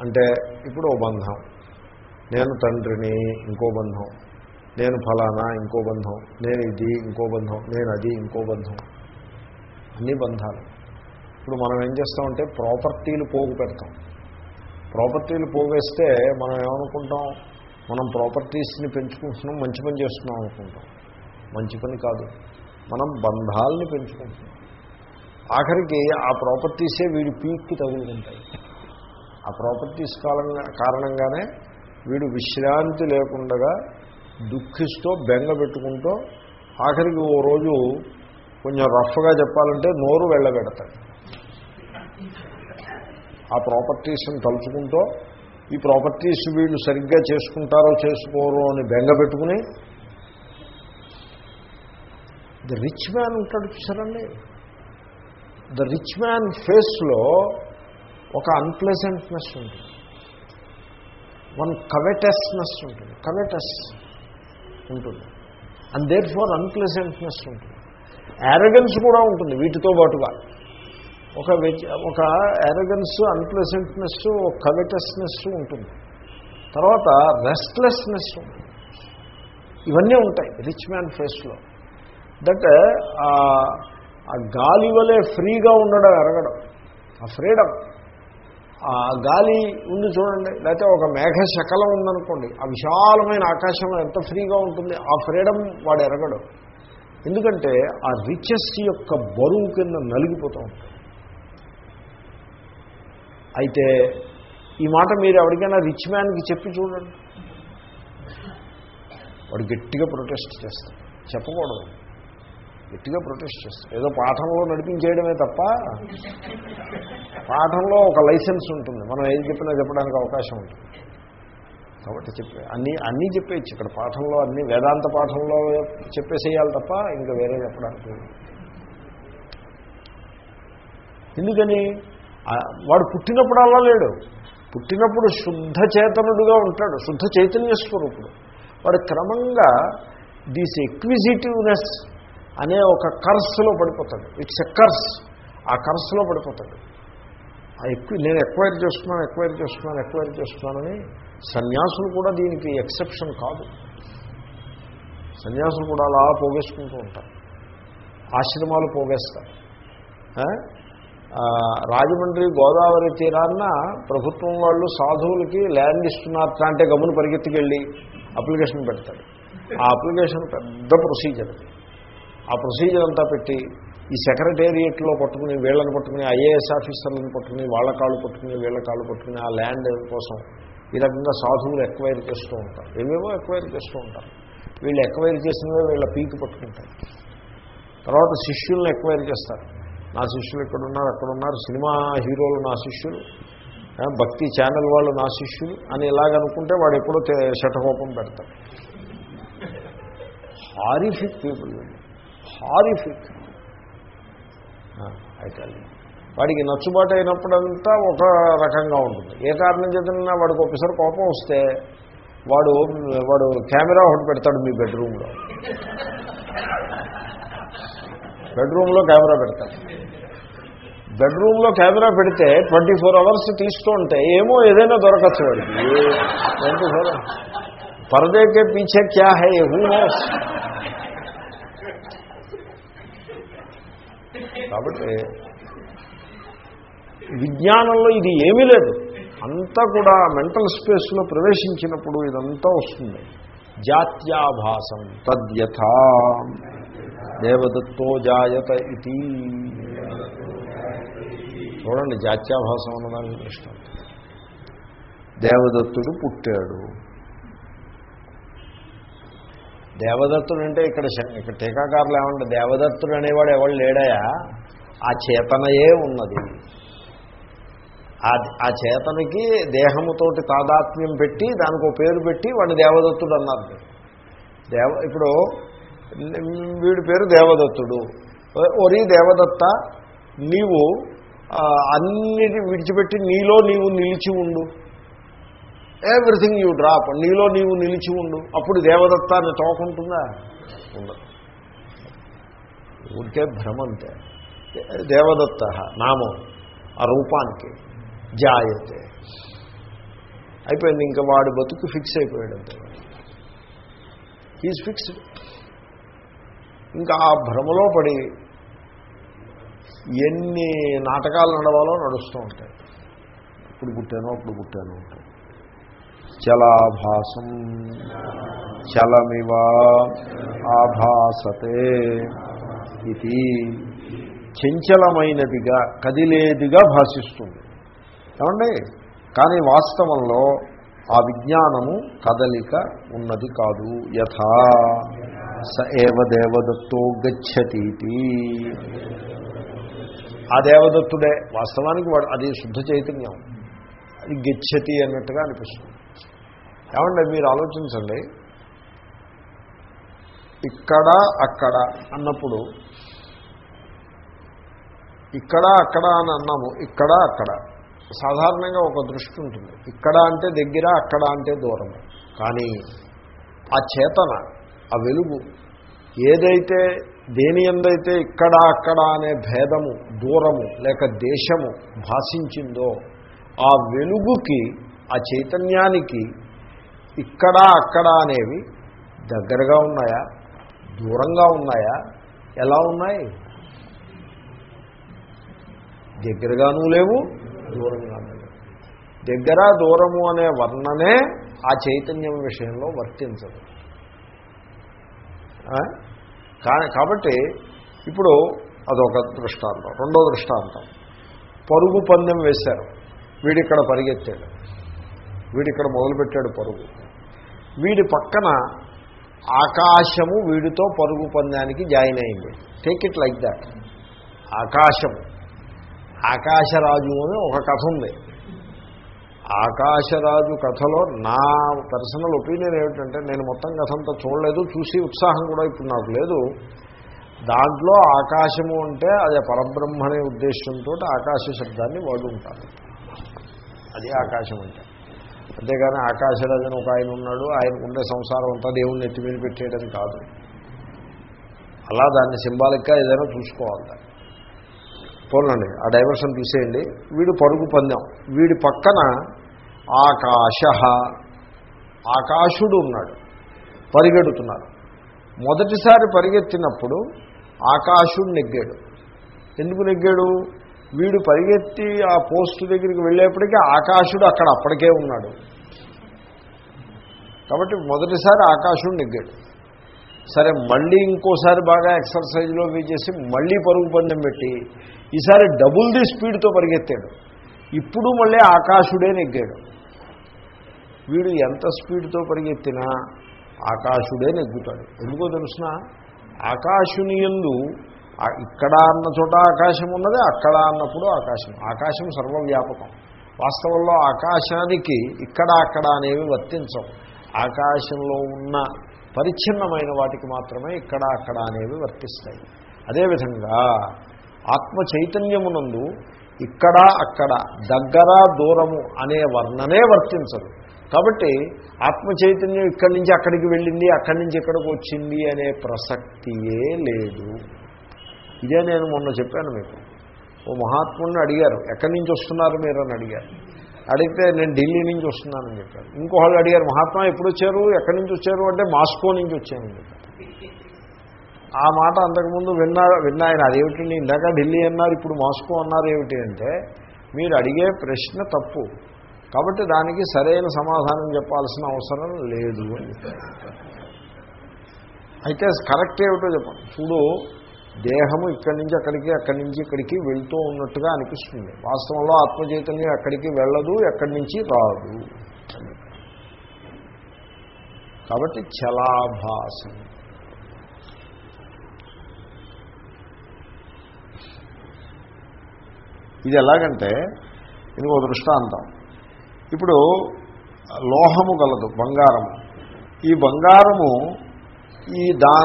[SPEAKER 1] అంటే ఇప్పుడు ఓ బంధం. నేను తండ్రిని ఇంకో బంధం. నేను ఫలానా ఇంకో బంధం. నేను ఇది ఇంకో బంధం. నేను అది ఇంకో బంధం. అన్ని బంధాలు. ఇప్పుడు మనం ఏం చేస్తామంటే ప్రాపర్టీలు పోగు పెడతాం. ప్రాపర్టీలు పోగేస్తే మనం ఏమనుకుంటాం? మనం ప్రాపర్టీస్ని పెంచుకుంటున్నాం మంచి పని చేస్తున్నాం అనుకుంటాం. మంచి పని కాదు. మనం బంధాలని పెంచుకుంటున్నాం. ఆఖరికి ఆ ప్రాపర్టీసే వీడి పీక్కి తగులుకుంటాయి ఆ ప్రాపర్టీస్ కాలంగా కారణంగానే వీడు విశ్రాంతి లేకుండా దుఃఖిస్తూ బెంగ పెట్టుకుంటూ ఆఖరికి ఓ రోజు కొంచెం రఫ్గా చెప్పాలంటే నోరు వెళ్ళబెడతాడు. ఆ ప్రాపర్టీస్ని తలుచుకుంటూ ఈ ప్రాపర్టీస్ వీళ్ళు సరిగ్గా చేసుకుంటారో చేసుకోరో అని బెంగ పెట్టుకుని ద రిచ్ మ్యాన్ ఉంటాడు చూసారండి? ద రిచ్ మ్యాన్ ఫేస్లో ఒక అన్ప్లెజెంట్నెస్ ఉంటుంది. వన్ కవెటస్నెస్ ఉంటుంది. కవెటస్ ఉంటుంది. అండ్ దేర్ ఫార్ అన్ప్లెజెంట్నెస్ ఉంటుంది. యారగెన్స్ కూడా ఉంటుంది వీటితో పాటుగా. ఒక ఒక యారగన్స్ అన్ప్లెజెంట్నెస్ ఒక కవెటస్నెస్ ఉంటుంది. తర్వాత రెస్ట్లెస్నెస్ ఉంటుంది. ఇవన్నీ ఉంటాయి రిచ్ మ్యాన్ ఫేస్లో దట్ ఆ గాలి వలె ఫ్రీగా ఉండడం ఎరగడం ఆ ఫ్రీడమ్ ఆ గాలి ఉంది చూడండి లేకపోతే ఒక మేఘ శకలం ఉందనుకోండి ఆ విశాలమైన ఆకాశం ఎంత ఫ్రీగా ఉంటుంది ఆ ఫ్రీడమ్ వాడు ఎరగడం. ఎందుకంటే ఆ రిచెస్ యొక్క బరువు కింద నలిగిపోతూ ఉంటుంది. అయితే ఈ మాట మీరు ఎవరికైనా రిచ్ మ్యాన్కి చెప్పి చూడండి. వాడు గట్టిగా ప్రొటెస్ట్ చేస్తాడు. చెప్పకూడదు. గట్టిగా ప్రొటెస్ట్ చేస్తాడు. ఏదో పాఠంలో నడిపించేయడమే తప్ప పాఠంలో ఒక లైసెన్స్ ఉంటుంది. మనం ఏది చెప్పినా చెప్పడానికి అవకాశం ఉంటుంది. కాబట్టి చెప్పే అన్నీ అన్నీ చెప్పేయచ్చు. ఇక్కడ పాఠంలో అన్ని వేదాంత పాఠంలో చెప్పేసేయాలి తప్ప ఇంకా వేరే చెప్పడానికి ఎందుకని? వాడు పుట్టినప్పుడు అలా లేడు. పుట్టినప్పుడు శుద్ధ చేతనుడుగా ఉంటాడు శుద్ధ చైతన్య స్వరూపుడు. వాడు క్రమంగా దిస్ ఎక్విజిటివ్నెస్ అనే ఒక కర్స్లో పడిపోతాడు. It's a curse. ఆ కర్స్లో పడిపోతాడు. ఆ ఎక్కువ నేను ఎక్వైర్ చేస్తున్నాను ఎక్వైర్ చేస్తున్నాను ఎక్వైర్ చేస్తున్నానని సన్యాసులు కూడా దీనికి ఎక్సెప్షన్ కాదు. సన్యాసులు కూడా అలా పోగేసుకుంటూ ఉంటారు. ఆశ్రమాలు పోగేస్తారు. రాజమండ్రి గోదావరి తీరాన్న ప్రభుత్వం వాళ్ళు సాధువులకి ల్యాండ్ ఇస్తున్నారు అంటే గమ్మును పరిగెత్తుకెళ్ళి అప్లికేషన్ పెడతాడు. ఆ అప్లికేషన్ పెద్ద ప్రొసీజర్. ఆ ప్రొసీజర్ అంతా పెట్టి ఈ సెక్రటేరియట్లో పట్టుకుని వీళ్ళని పట్టుకుని ఐఏఎస్ ఆఫీసర్లను పట్టుకుని వాళ్ళ కాళ్ళు పట్టుకుని వీళ్ళ కాళ్ళు పట్టుకుని ఆ ల్యాండ్ కోసం ఈ రకంగా సాధువులు ఎక్వైర్ చేస్తూ ఉంటారు. ఏవేవో ఎక్వైర్ చేస్తూ ఉంటారు. వీళ్ళు ఎక్వైర్ చేసినవే వీళ్ళ పీకి పట్టుకుంటారు. తర్వాత శిష్యులను ఎక్వైర్ చేస్తారు. నా శిష్యులు ఎక్కడున్నారు? అక్కడున్నారు. సినిమా హీరోలు నా శిష్యులు భక్తి ఛానల్ వాళ్ళు నా శిష్యులు అని ఇలాగనుకుంటే వాడు ఎప్పుడో తే- శటకోపం పెడతాడు. Horrific people horrific. అయితే వాడికి నచ్చుబాటు అయినప్పుడంతా ఒక రకంగా ఉంటుంది. ఏ కారణం చేతనైనా వాడికి ఒకసారి కోపం వస్తే వాడు వాడు కెమెరా ఒకటి పెడతాడు మీ బెడ్రూమ్లో. బెడ్రూమ్లో కెమెరా పెడతాడు. బెడ్రూమ్లో కెమెరా పెడితే ట్వంటీ ఫోర్ అవర్స్ తీస్తూ ఉంటే ఏమో ఏదైనా దొరకచ్చు వాడికి. ట్వంటీ ఫోర్ పరదేకే పీచే క్యా హై హూ నోస్ కాబట్టి విజ్ఞానంలో ఇది ఏమీ లేదు. అంతా కూడా మెంటల్ స్పేస్లో ప్రవేశించినప్పుడు ఇదంతా వస్తుంది. జాత్యాభాసం తద్యథా. దేవదత్తో జాయత ఇది చూడండి జాత్యాభాసం అన్నదానికి దృష్టం దేవదత్తుడు పుట్టాడు. దేవదత్తుడు అంటే ఇక్కడ ఇక్కడ టీకాకారులు ఏమంటే దేవదత్తుడు అనేవాడు ఎవడు లేడాయా? ఆ చేతనయే ఉన్నది. ఆ చేతనకి దేహముతోటి తాదాత్మ్యం పెట్టి దానికి ఒక పేరు పెట్టి వాడిని దేవదత్తుడు అన్నారు. దేవ ఇప్పుడు వీడి పేరు దేవదత్తుడు. ఒరి దేవదత్త నీవు అన్నిటి విడిచిపెట్టి నీలో నీవు నిలిచి ఉండు. ఎవ్రీథింగ్ యూ డ్రాప్ నీలో నీవు నిలిచి ఉండు. అప్పుడు దేవదత్తాన్ని తోకుంటుందా? ఉండదు. ఊరికే భ్రమంతే. దేవదత్త నామం ఆ రూపానికి జాయతే. అయిపోయింది ఇంకా వాడి బతుకు ఫిక్స్ అయిపోయాడు అంతే హీజ్ ఫిక్స్డ్ ఇంకా ఆ భ్రమలో పడి ఎన్ని నాటకాలు నడవాలో నడుస్తూ ఉంటాయి. ఇప్పుడు పుట్టాను అప్పుడు పుట్టాను ఉంటాయి. చలాభాసం చలమివ ఆభాసతే ఇది చంచలమైనదిగా కదిలేదిగా భాషిస్తుంది. ఏమండి? కానీ వాస్తవంలో ఆ విజ్ఞానము కదలిక ఉన్నది కాదు. యథా స ఏవ దేవదత్తో గచ్చతీతి. ఆ దేవదత్తుడే. వాస్తవానికి వాడు అది శుద్ధ చైతన్యం. అది గచ్చతి అన్నట్టుగా అనిపిస్తుంది. ఏమంటే మీరు ఆలోచించండి. ఇక్కడ అక్కడ అన్నప్పుడు ఇక్కడ అక్కడ అని అన్నాము. ఇక్కడ అక్కడ. సాధారణంగా ఒక దృష్టి ఉంటుంది. ఇక్కడ అంటే దగ్గర అక్కడ అంటే దూరము కానీ ఆ చేతన ఆ వెలుగు ఏదైతే దేని ఎందైతే ఇక్కడ అక్కడ అనే భేదము దూరము లేక దేశము భాషించిందో ఆ వెలుగుకి ఆ చైతన్యానికి ఇక్కడ అక్కడ అనేవి దగ్గరగా ఉన్నాయా? దూరంగా ఉన్నాయా? ఎలా ఉన్నాయి? దగ్గరగానూ లేవు దూరంగానూ లేవు. దగ్గర దూరము అనే వర్ణనే ఆ చైతన్యం విషయంలో వర్తించదు. కానీ కాబట్టి ఇప్పుడు అదొక దృష్టాంతం. రెండో దృష్టాంతం. పరుగు పందెం వేశారు. వీడిక్కడ పరిగెత్తాడు. వీడిక్కడ మొదలుపెట్టాడు పరుగు. వీడి పక్కన ఆకాశము వీడితో పరుగు పందానికి జాయిన్ అయింది. Take it like that. ఆకాశము ఆకాశరాజు అని ఒక కథ ఉంది. ఆకాశరాజు కథలో నా పర్సనల్ ఒపీనియన్ ఏమిటంటే నేను మొత్తం కథ అంతా చూడలేదు చూసి ఉత్సాహం కూడా ఇప్పుడు నాకు లేదు. దాంట్లో ఆకాశము అంటే అది పరబ్రహ్మ అనే ఉద్దేశంతో ఆకాశ శబ్దాన్ని వాడుకుంటారు అది ఆకాశం అంటే. అంతేగాని ఆకాశరాజు అని ఒక ఆయన ఉన్నాడు ఆయనకు ఉండే సంసారం అంతా దేవుణ్ణి ఎత్తి మీద పెట్టేయడం కాదు. అలా దాన్ని సింబాలిక్గా ఏదైనా చూసుకోవాలి. దాన్ని. పోలండి ఆ డైవర్షన్ తీసేయండి. వీడు పరుగు పందెం. వీడి పక్కన ఆకాశ. ఆకాశుడు ఉన్నాడు పరిగెడుతున్నాడు. మొదటిసారి పరిగెత్తినప్పుడు ఆకాశుడు నెగ్గాడు. ఎందుకు నెగ్గాడు? వీడు పరిగెత్తి ఆ పోస్టు దగ్గరికి వెళ్ళేప్పటికీ ఆకాశుడు అక్కడ అప్పటికే ఉన్నాడు. కాబట్టి మొదటిసారి ఆకాశుడు నెగ్గాడు. సరే మళ్ళీ ఇంకోసారి బాగా ఎక్సర్సైజ్లో అవి చేసి మళ్ళీ పరుగు పందెం పెట్టి ఈసారి డబుల్ ది స్పీడ్తో పరిగెత్తాడు. ఇప్పుడు మళ్ళీ ఆకాశుడే నెగ్గాడు. వీడు ఎంత స్పీడ్తో పరిగెత్తినా ఆకాశుడే నెగ్గుతాడు. ఎందుకో తెలుసిన? ఆకాశుని ఎందు ఇక్కడ అన్న చోట ఆకాశం ఉన్నది అక్కడ అన్నప్పుడు ఆకాశం. ఆకాశం సర్వవ్యాపకం. వాస్తవంలో ఆకాశానికి ఇక్కడ అక్కడ అనేవి వర్తించవు. ఆకాశంలో ఉన్న పరిచ్ఛిన్నమైన వాటికి మాత్రమే ఇక్కడ అక్కడ అనేవి వర్తిస్తాయి. అదేవిధంగా ఆత్మ చైతన్యమునందు ఇక్కడ అక్కడ దగ్గర దూరము అనే వర్ణనే వర్తించదు. కాబట్టి ఆత్మ చైతన్యం ఇక్కడి నుంచి అక్కడికి వెళ్ళింది అక్కడి నుంచి ఇక్కడికి వచ్చింది అనే ప్రసక్తియే లేదు. ఇదే నేను మొన్న చెప్పాను మీకు. ఓ మహాత్ముడిని అడిగారు ఎక్కడి నుంచి వస్తున్నారు మీరు? అని అడిగారు. అడిగితే నేను ఢిల్లీ నుంచి వస్తున్నానని చెప్పాను ఇంకోళ్ళు అడిగారు మహాత్మా ఎప్పుడు వచ్చారు? ఎక్కడి నుంచి వచ్చారు? అంటే మాస్కో నుంచి వచ్చానని ఆ మాట అంతకుముందు విన్నా విన్నా ఆయన అదేమిటండి? ఇందాక ఢిల్లీ అన్నారు ఇప్పుడు మాస్కో అన్నారు ఏమిటి? అంటే మీరు అడిగే ప్రశ్న తప్పు. కాబట్టి దానికి సరైన సమాధానం చెప్పాల్సిన అవసరం లేదు అని అయితే కరెక్ట్ ఏమిటో చెప్పండి. చూడు దేహము ఇక్కడి నుంచి అక్కడికి అక్కడి నుంచి ఇక్కడికి వెళ్తూ ఉన్నట్టుగా అనిపిస్తుంది. వాస్తవంలో ఆత్మచైతన్యం ఎక్కడికి వెళ్ళదు ఎక్కడి నుంచి రాదు కాబట్టి చలాభాసం ఇది ఎలాగంటే ఇది ఒక దృష్టాంతం. ఇప్పుడు లోహము గలదు బంగారము. ఈ బంగారము ఈ దా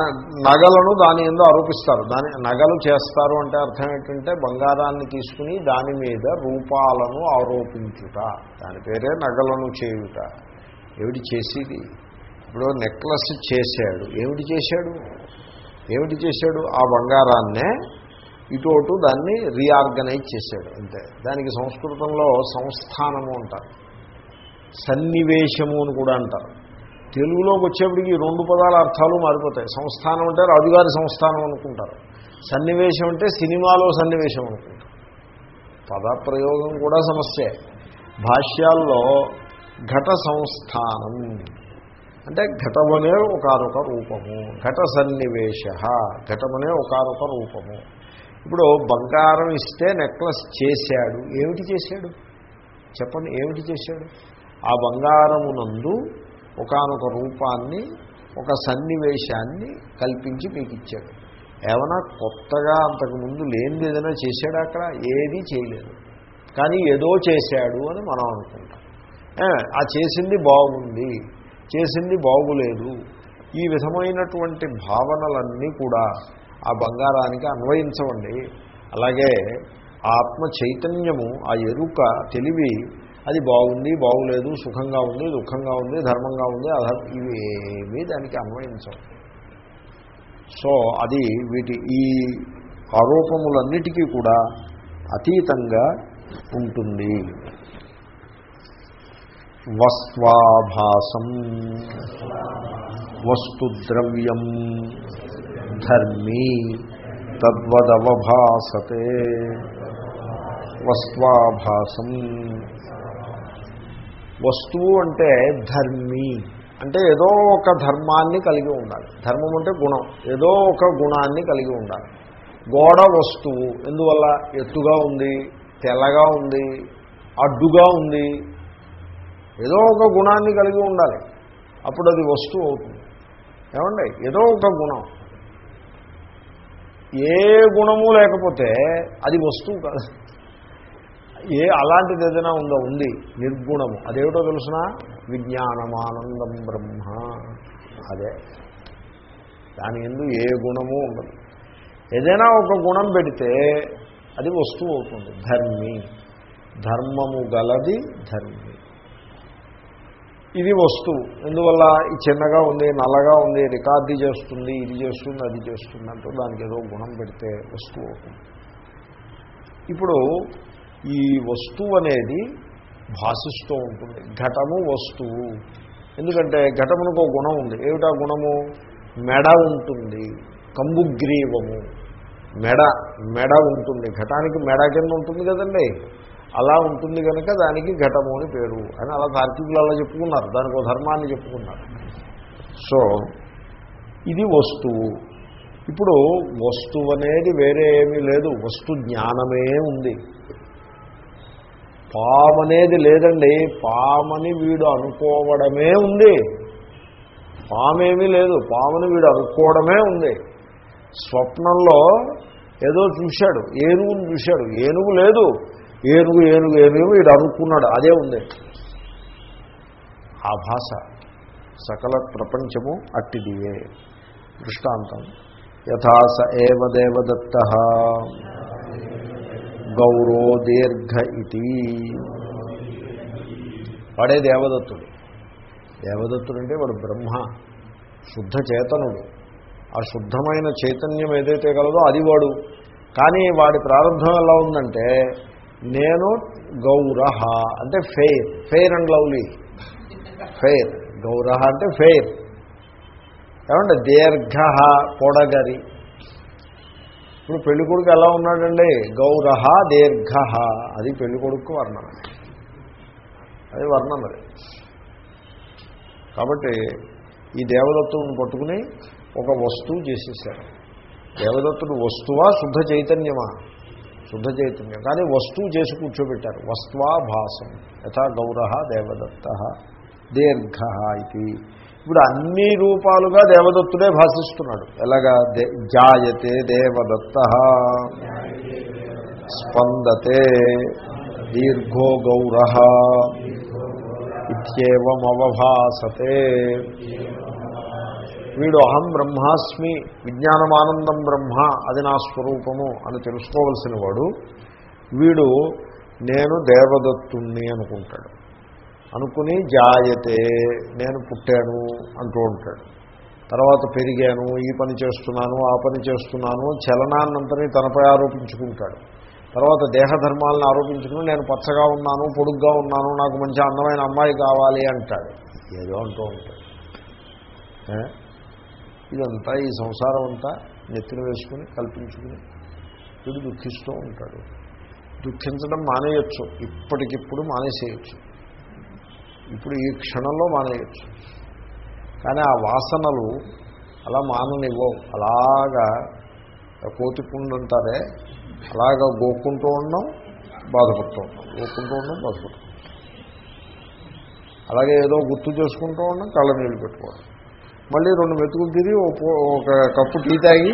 [SPEAKER 1] నగలను దాని ఎందు ఆరోపిస్తారు. దాని నగలు చేస్తారు అంటే అర్థం ఏంటంటే బంగారాన్ని తీసుకుని దాని మీద రూపాలను ఆరోపించుట. దాని పేరే నగలను చేయుట. ఏమిటి చేసేది? ఇప్పుడు నెక్లెస్ చేశాడు. ఏమిటి చేశాడు? ఏమిటి చేశాడు? ఆ బంగారాన్నే ఇటు అటు దాన్ని రీఆర్గనైజ్ చేశాడు. అంతే. దానికి సంస్కృతంలో సంస్థానము అంటారు. సన్నివేశము అని కూడా అంటారు. తెలుగులోకి వచ్చేప్పటికి ఈ రెండు పదాల అర్థాలు మారిపోతాయి. సంస్థానం అంటే రాజుగారి సంస్థానం అనుకుంటారు. సన్నివేశం అంటే సినిమాలో సన్నివేశం అనుకుంటారు. పదప్రయోగం కూడా సమస్యే. భాష్యాల్లో ఘట సంస్థానం అంటే ఘటమనే ఒకనొక రూపము. ఘట సన్నివేశ ఘటమనే ఒకనొక రూపము. ఇప్పుడు బంగారం ఇస్తే నెక్లెస్ చేశాడు. ఏమిటి చేశాడు? చెప్పండి ఏమిటి చేశాడు? ఆ బంగారమునందు ఒకనొక రూపాన్ని ఒక సన్నివేశాన్ని కల్పించి మీకు ఇచ్చాడు ఏమైనా కొత్తగా అంతకుముందు లేనిది ఏదైనా చేశాడు అక్కడ? ఏదీ చేయలేదు. కానీ ఏదో చేశాడు అని మనం అనుకుంటాం. ఆ చేసింది బాగుంది చేసింది బాగులేదు. ఈ విధమైనటువంటి భావనలన్నీ కూడా ఆ బంగారానికి అన్వయించవండి. అలాగే ఆత్మ చైతన్యము ఆ ఎరుక తెలివి అది బాగుంది బాగులేదు సుఖంగా ఉంది దుఃఖంగా ఉంది ధర్మంగా ఉంది అధర్ ఇవి దానికి అన్వయించవు. సో అది వీటి ఈ ఆరోపములన్నిటికీ కూడా అతీతంగా ఉంటుంది. వస్వాభాసం వస్తుద్రవ్యం ధర్మీ తద్వదవభాసతే. వస్వాభాసం వస్తువు అంటే ధర్మి. అంటే ఏదో ఒక ధర్మాన్ని కలిగి ఉండాలి. ధర్మం అంటే గుణం. ఏదో ఒక గుణాన్ని కలిగి ఉండాలి. గోడ వస్తువు. ఎందువల్ల? ఎత్తుగా ఉంది తెల్లగా ఉంది అడ్డుగా ఉంది. ఏదో ఒక గుణాన్ని కలిగి ఉండాలి. అప్పుడు అది వస్తువు అవుతుంది. ఏమండి? ఏదో ఒక గుణం. ఏ గుణము లేకపోతే అది వస్తువు కాదు. ఏ అలాంటిది ఏదైనా ఉందో ఉంది నిర్గుణము. అదేమిటో తెలుసిన? విజ్ఞానమానందం బ్రహ్మ. అదే. దాని ఎందు ఏ గుణము ఉండదు. ఏదైనా ఒక గుణం పెడితే అది వస్తువు అవుతుంది. ధర్మి. ధర్మము గలది ధర్మి. ఇది వస్తువు. ఎందువల్ల? ఈ చిన్నగా ఉంది నల్లగా ఉంది రికార్డు చేస్తుంది ఇది చేస్తుంది అది చేస్తుంది అంటూ దానికి ఏదో గుణం పెడితే వస్తువు అవుతుంది. ఇప్పుడు ఈ వస్తువు అనేది భాషిస్తూ ఉంటుంది. ఘటము వస్తువు. ఎందుకంటే ఘటమునకు ఒక గుణం ఉంది. ఏమిటా గుణము? మెడ ఉంటుంది. కంబుగ్రీవము మెడ మెడ ఉంటుంది. ఘటానికి మెడ కింద ఉంటుంది కదండి. అలా ఉంటుంది కనుక దానికి ఘటము అని పేరు. అని అలా తార్కికులు అలా చెప్పుకున్నారు. దానికి ఒక ధర్మాన్ని చెప్పుకున్నారు. సో ఇది వస్తువు. ఇప్పుడు వస్తువు అనేది వేరే ఏమీ లేదు. వస్తు జ్ఞానమే ఉంది. పామనేది లేదండి. పామని వీడు అనుకోవడమే ఉంది. పామేమీ లేదు. పాముని వీడు అనుకోవడమే ఉంది. స్వప్నంలో ఏదో చూశాడు. ఏనుగును చూశాడు. ఏనుగు లేదు. ఏనుగు ఏనుగు ఏనుగు వీడు అనుకున్నాడు. అదే ఉంది. ఆ భాష సకల ప్రపంచము అట్టిదియే. దృష్టాంతం. యథాస ఏవ దేవదత్త. గౌరో దీర్ఘ ఇది వాడే దేవదత్తుడు. దేవదత్తుడు అంటే వాడు బ్రహ్మ శుద్ధ చేతనుడు. ఆ శుద్ధమైన చైతన్యం ఏదైతే కలదో అది వాడు. కానీ వాడి ప్రారంభం ఎలా ఉందంటే నేను గౌరహ అంటే fair fair and lovely. Fair గౌరహ అంటే ఫెయిర్. ఏమంటే దీర్ఘ పొడగరి. ఇప్పుడు పెళ్ళికొడుకు ఎలా ఉన్నాడండి? గౌరహ దీర్ఘ. అది పెళ్ళికొడుకు వర్ణన. అది వర్ణన అది కాబట్టి ఈ దేవదత్తుని పట్టుకుని ఒక వస్తువు చేసేసారు దేవదత్తుడు వస్తువా శుద్ధ చైతన్యమా? శుద్ధ చైతన్యం. కానీ వస్తువు చేసి కూర్చోబెట్టారు. వస్త్వా భాసం యథా గౌర దేవదత్త. దీర్ఘ ఇది. ఇప్పుడు అన్ని రూపాలుగా దేవదత్తుడే భాషిస్తున్నాడు. ఎలాగా? దే- జాయతే దేవదత్త. స్పందతే దీర్ఘో గౌర. ఇత్యేవమవభాసతే. వీడు అహం బ్రహ్మాస్మి విజ్ఞానమానందం బ్రహ్మ అది నా స్వరూపము అని తెలుసుకోవలసిన వాడు వీడు నేను దేవదత్తుణ్ణి అనుకుంటాడు. అనుకుని జాయతే నేను పుట్టాను అంటూ ఉంటాడు. తర్వాత పెరిగాను ఈ పని చేస్తున్నాను ఆ పని చేస్తున్నాను చలనాన్నంతని తనపై ఆరోపించుకుంటాడు. తర్వాత దేహధర్మాలను ఆరోపించుకుని నేను పచ్చగా ఉన్నాను పొడుగ్గా ఉన్నాను నాకు మంచి అందమైన అమ్మాయి కావాలి అంటాడు. ఏదో అంటూ ఉంటాడు. ఇదంతా ఈ సంసారం అంతా నెత్తిన వేసుకుని కల్పించుకుని వీడు దుఃఖిస్తూ ఉంటాడు. దుఃఖించడం మానేయచ్చు. ఇప్పటికిప్పుడు మానేసేయచ్చు. ఇప్పుడు ఈ క్షణంలో మానేయచ్చు. కానీ ఆ వాసనలు అలా మాననివ్వవు. అలాగా కోతి అంటారే అలాగా గోక్కుంటూ ఉండడం బాధపడుతూ ఉండడం గోక్కుంటూ ఉండడం బాధపడుతూ అలాగే ఏదో గుర్తు చేసుకుంటూ ఉండడం కళ్ళ నీళ్ళు పెట్టుకోవడం. మళ్ళీ రెండు మెతుకులు తిరిగి ఒక కప్పు టీ తాగి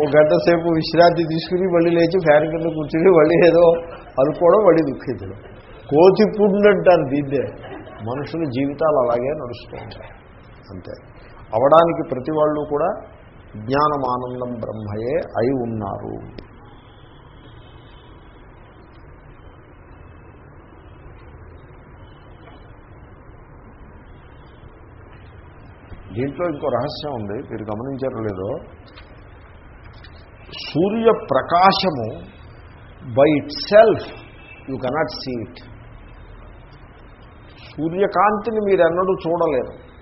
[SPEAKER 1] ఒక గంట సేపు విశ్రాంతి తీసుకుని మళ్ళీ లేచి ఫ్యాన్ కింద కూర్చుని మళ్ళీ ఏదో అనుకోవడం మళ్ళీ దుఃఖించడం కోతి పుండు అంటారు దీన్నే. మనుషుల జీవితాలు అలాగే నడుస్తూ ఉంటాయి. అంతే. అవడానికి ప్రతి వాళ్ళు కూడా జ్ఞానమానందం బ్రహ్మయే అయి ఉన్నారు. దీంట్లో ఇంకో రహస్యం ఉంది. మీరు గమనించారో లేదో? సూర్య ప్రకాశము by itself you cannot see it సూర్యకాంతిని మీరు ఎన్నడూ చూడలేరు.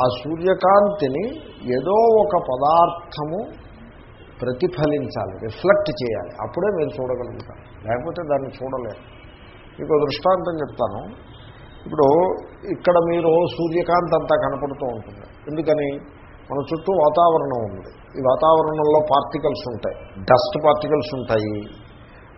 [SPEAKER 1] ఆ సూర్యకాంతిని ఏదో ఒక పదార్థము ప్రతిఫలించాలి రిఫ్లెక్ట్ చేయాలి. అప్పుడే మీరు చూడగలుగుతారు. లేకపోతే దాన్ని చూడలేరు. మీకు దృష్టాంతం చెప్తాను. ఇప్పుడు ఇక్కడ మీరు సూర్యకాంతి అంతా కనపడుతూ ఉంటుంది. ఎందుకని? మన చుట్టూ వాతావరణం ఉంది. ఈ వాతావరణంలో పార్టికల్స్ ఉంటాయి. డస్ట్ పార్టికల్స్ ఉంటాయి.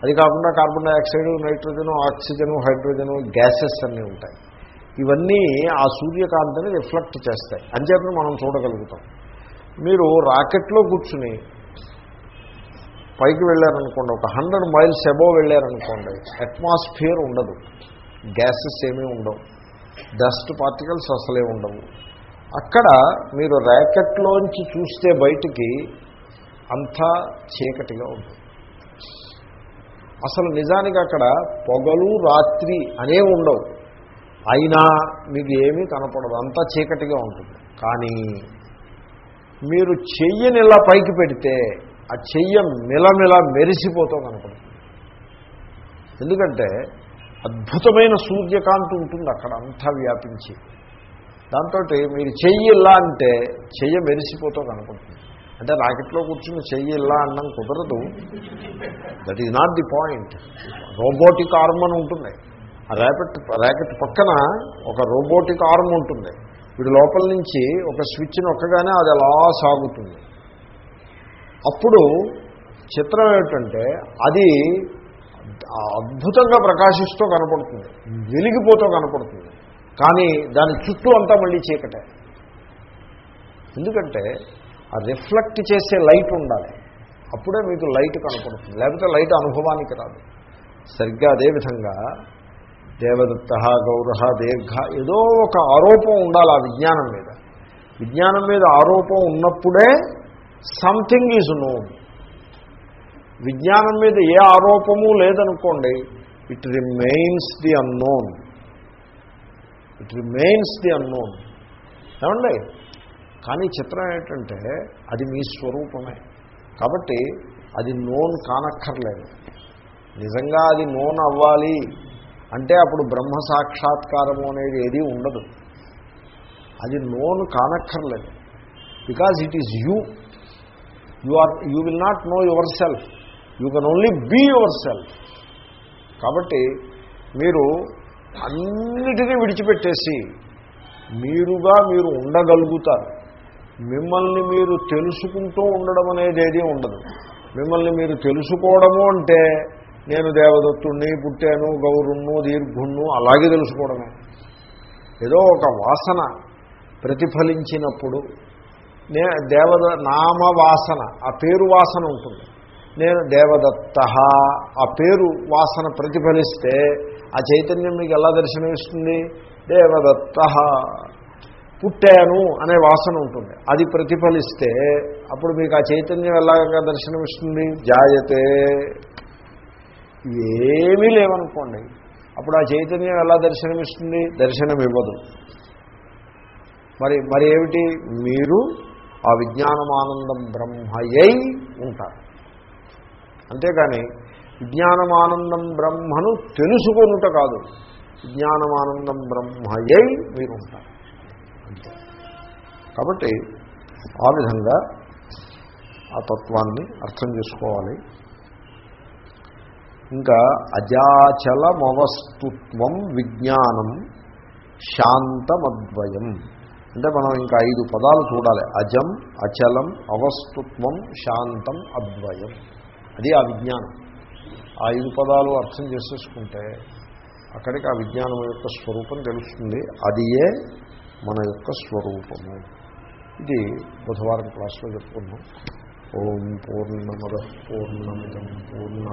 [SPEAKER 1] అది కాకుండా carbon dioxide nitrogen oxygen hydrogen gases అన్నీ ఉంటాయి. ఇవన్నీ ఆ సూర్యకాంతిని రిఫ్లెక్ట్ చేస్తాయి. అంచేతను మనం చూడగలుగుతాం. మీరు రాకెట్లో కూర్చుని పైకి వెళ్ళారనుకోండి ఒక హండ్రెడ్ మైల్స్ అబోవ్ వెళ్ళారనుకోండి అట్మాస్ఫియర్ ఉండదు. గ్యాసెస్ ఏమీ ఉండవు. డస్ట్ పార్టికల్స్ అసలే ఉండవు. అక్కడ మీరు ర్యాకెట్లోంచి చూస్తే బయటికి అంతా చీకటిగా ఉంటుంది. అసలు నిజానికి అక్కడ పొగలు రాత్రి అనేవి ఉండవు. అయినా మీకు ఏమీ కనపడదు. అంతా చీకటిగా ఉంటుంది. కానీ మీరు చెయ్యని ఇలా పైకి పెడితే ఆ చెయ్య మిలమిల మెరిసిపోతూ కనపడుతుంది ఎందుకంటే అద్భుతమైన సూర్యకాంతి ఉంటుంది అక్కడ అంతా వ్యాపించి. దాంతో మీరు చెయ్యి ఇలా అంటే చెయ్య మెరిసిపోతూ కనపడుతుంది అంటే రాకెట్లో కూర్చుని చెయ్యి ఇలా అన్నం కుదరదు. That is not the point robotic arm అని ఉంటుంది. ర్యాకెట్ ర్యాకెట్ పక్కన ఒక రోబోటిక్ ఆర్మ్ ఉంటుంది. వీడు లోపల నుంచి ఒక స్విచ్ నొక్కగానే అది అలా సాగుతుంది. అప్పుడు చిత్రం ఏమిటంటే అది అద్భుతంగా ప్రకాశిస్తూ కనపడుతుంది. వెలిగిపోతూ కనపడుతుంది. కానీ దాని చుట్టూ అంతా మళ్ళీ చీకటే. ఎందుకంటే ఆ రిఫ్లెక్ట్ చేసే లైట్ ఉండాలి. అప్పుడే మీకు లైట్ కనపడుతుంది. లేకపోతే లైట్ అనుభవానికి రాదు. సరిగ్గా అదేవిధంగా దేవదత్త గౌర దీర్ఘ ఏదో ఒక ఆరోపం ఉండాలి ఆ విజ్ఞానం మీద. విజ్ఞానం మీద ఆరోపం ఉన్నప్పుడే సంథింగ్ ఈజ్ నోన్ విజ్ఞానం మీద ఏ ఆరోపము లేదనుకోండి it remains the unknown it remains the unknown ఏమండి? కానీ చిత్రం ఏంటంటే అది మీ స్వరూపమే. కాబట్టి అది నోన్ కానక్కర్లేదు. నిజంగా అది నోన్ అవ్వాలి. అంటే అప్పుడు బ్రహ్మ సాక్షాత్కారము అనేది ఏది ఉండదు. అది known కానక్కర్లేదు. Because it is you you are you will not know yourself you can only be yourself కాబట్టి మీరు అన్నిటినీ విడిచిపెట్టేసి మీరుగా మీరు ఉండగలుగుతారు. మిమ్మల్ని మీరు తెలుసుకుంటూ ఉండడం అనేది ఏదీ ఉండదు. మిమ్మల్ని మీరు తెలుసుకోవడము అంటే నేను దేవదత్తుణ్ణి పుట్టాను గౌరుణ్ణు దీర్ఘుణ్ణు అలాగే తెలుసుకోవడమే. ఏదో ఒక వాసన ప్రతిఫలించినప్పుడు నే దేవద నామ వాసన ఆ పేరు వాసన ఉంటుంది. నేను దేవదత్త ఆ పేరు వాసన ప్రతిఫలిస్తే ఆ చైతన్యం మీకు ఎలా దర్శనమిస్తుంది? దేవదత్త పుట్టాను అనే వాసన ఉంటుంది. అది ప్రతిఫలిస్తే అప్పుడు మీకు ఆ చైతన్యం ఎలాగా దర్శనమిస్తుంది? జాయతే. ఏమీ లేవనుకోండి. అప్పుడు ఆ చైతన్యం ఎలా దర్శనమిస్తుంది? దర్శనం ఇవ్వదు మరి మరి ఏమిటి? మీరు ఆ విజ్ఞానమానందం బ్రహ్మయ్యై ఉంటారు. అంతేకాని విజ్ఞానమానందం బ్రహ్మను తెలుసుకొనుట కాదు. విజ్ఞానమానందం బ్రహ్మయ్యై మీరు ఉంటారు. అంతే. కాబట్టి ఆ విధంగా ఆ తత్వాన్ని అర్థం చేసుకోవాలి. ఇంకా అజాచలమవస్తుత్వం విజ్ఞానం శాంతమద్వయం. అంటే మనం ఇంకా ఐదు పదాలు చూడాలి. అజం అచలం అవస్తుత్వం శాంతం అద్వయం. అది ఆ విజ్ఞానం. ఆ ఐదు పదాలు అర్థం చేసేసుకుంటే అక్కడికి ఆ విజ్ఞానం యొక్క స్వరూపం తెలుస్తుంది. అదియే మన యొక్క స్వరూపము. ఇది బుధవారం క్లాస్లో చెప్పుకున్నాం. ఓం పూర్ణమద పూర్ణమిదం పూర్ణ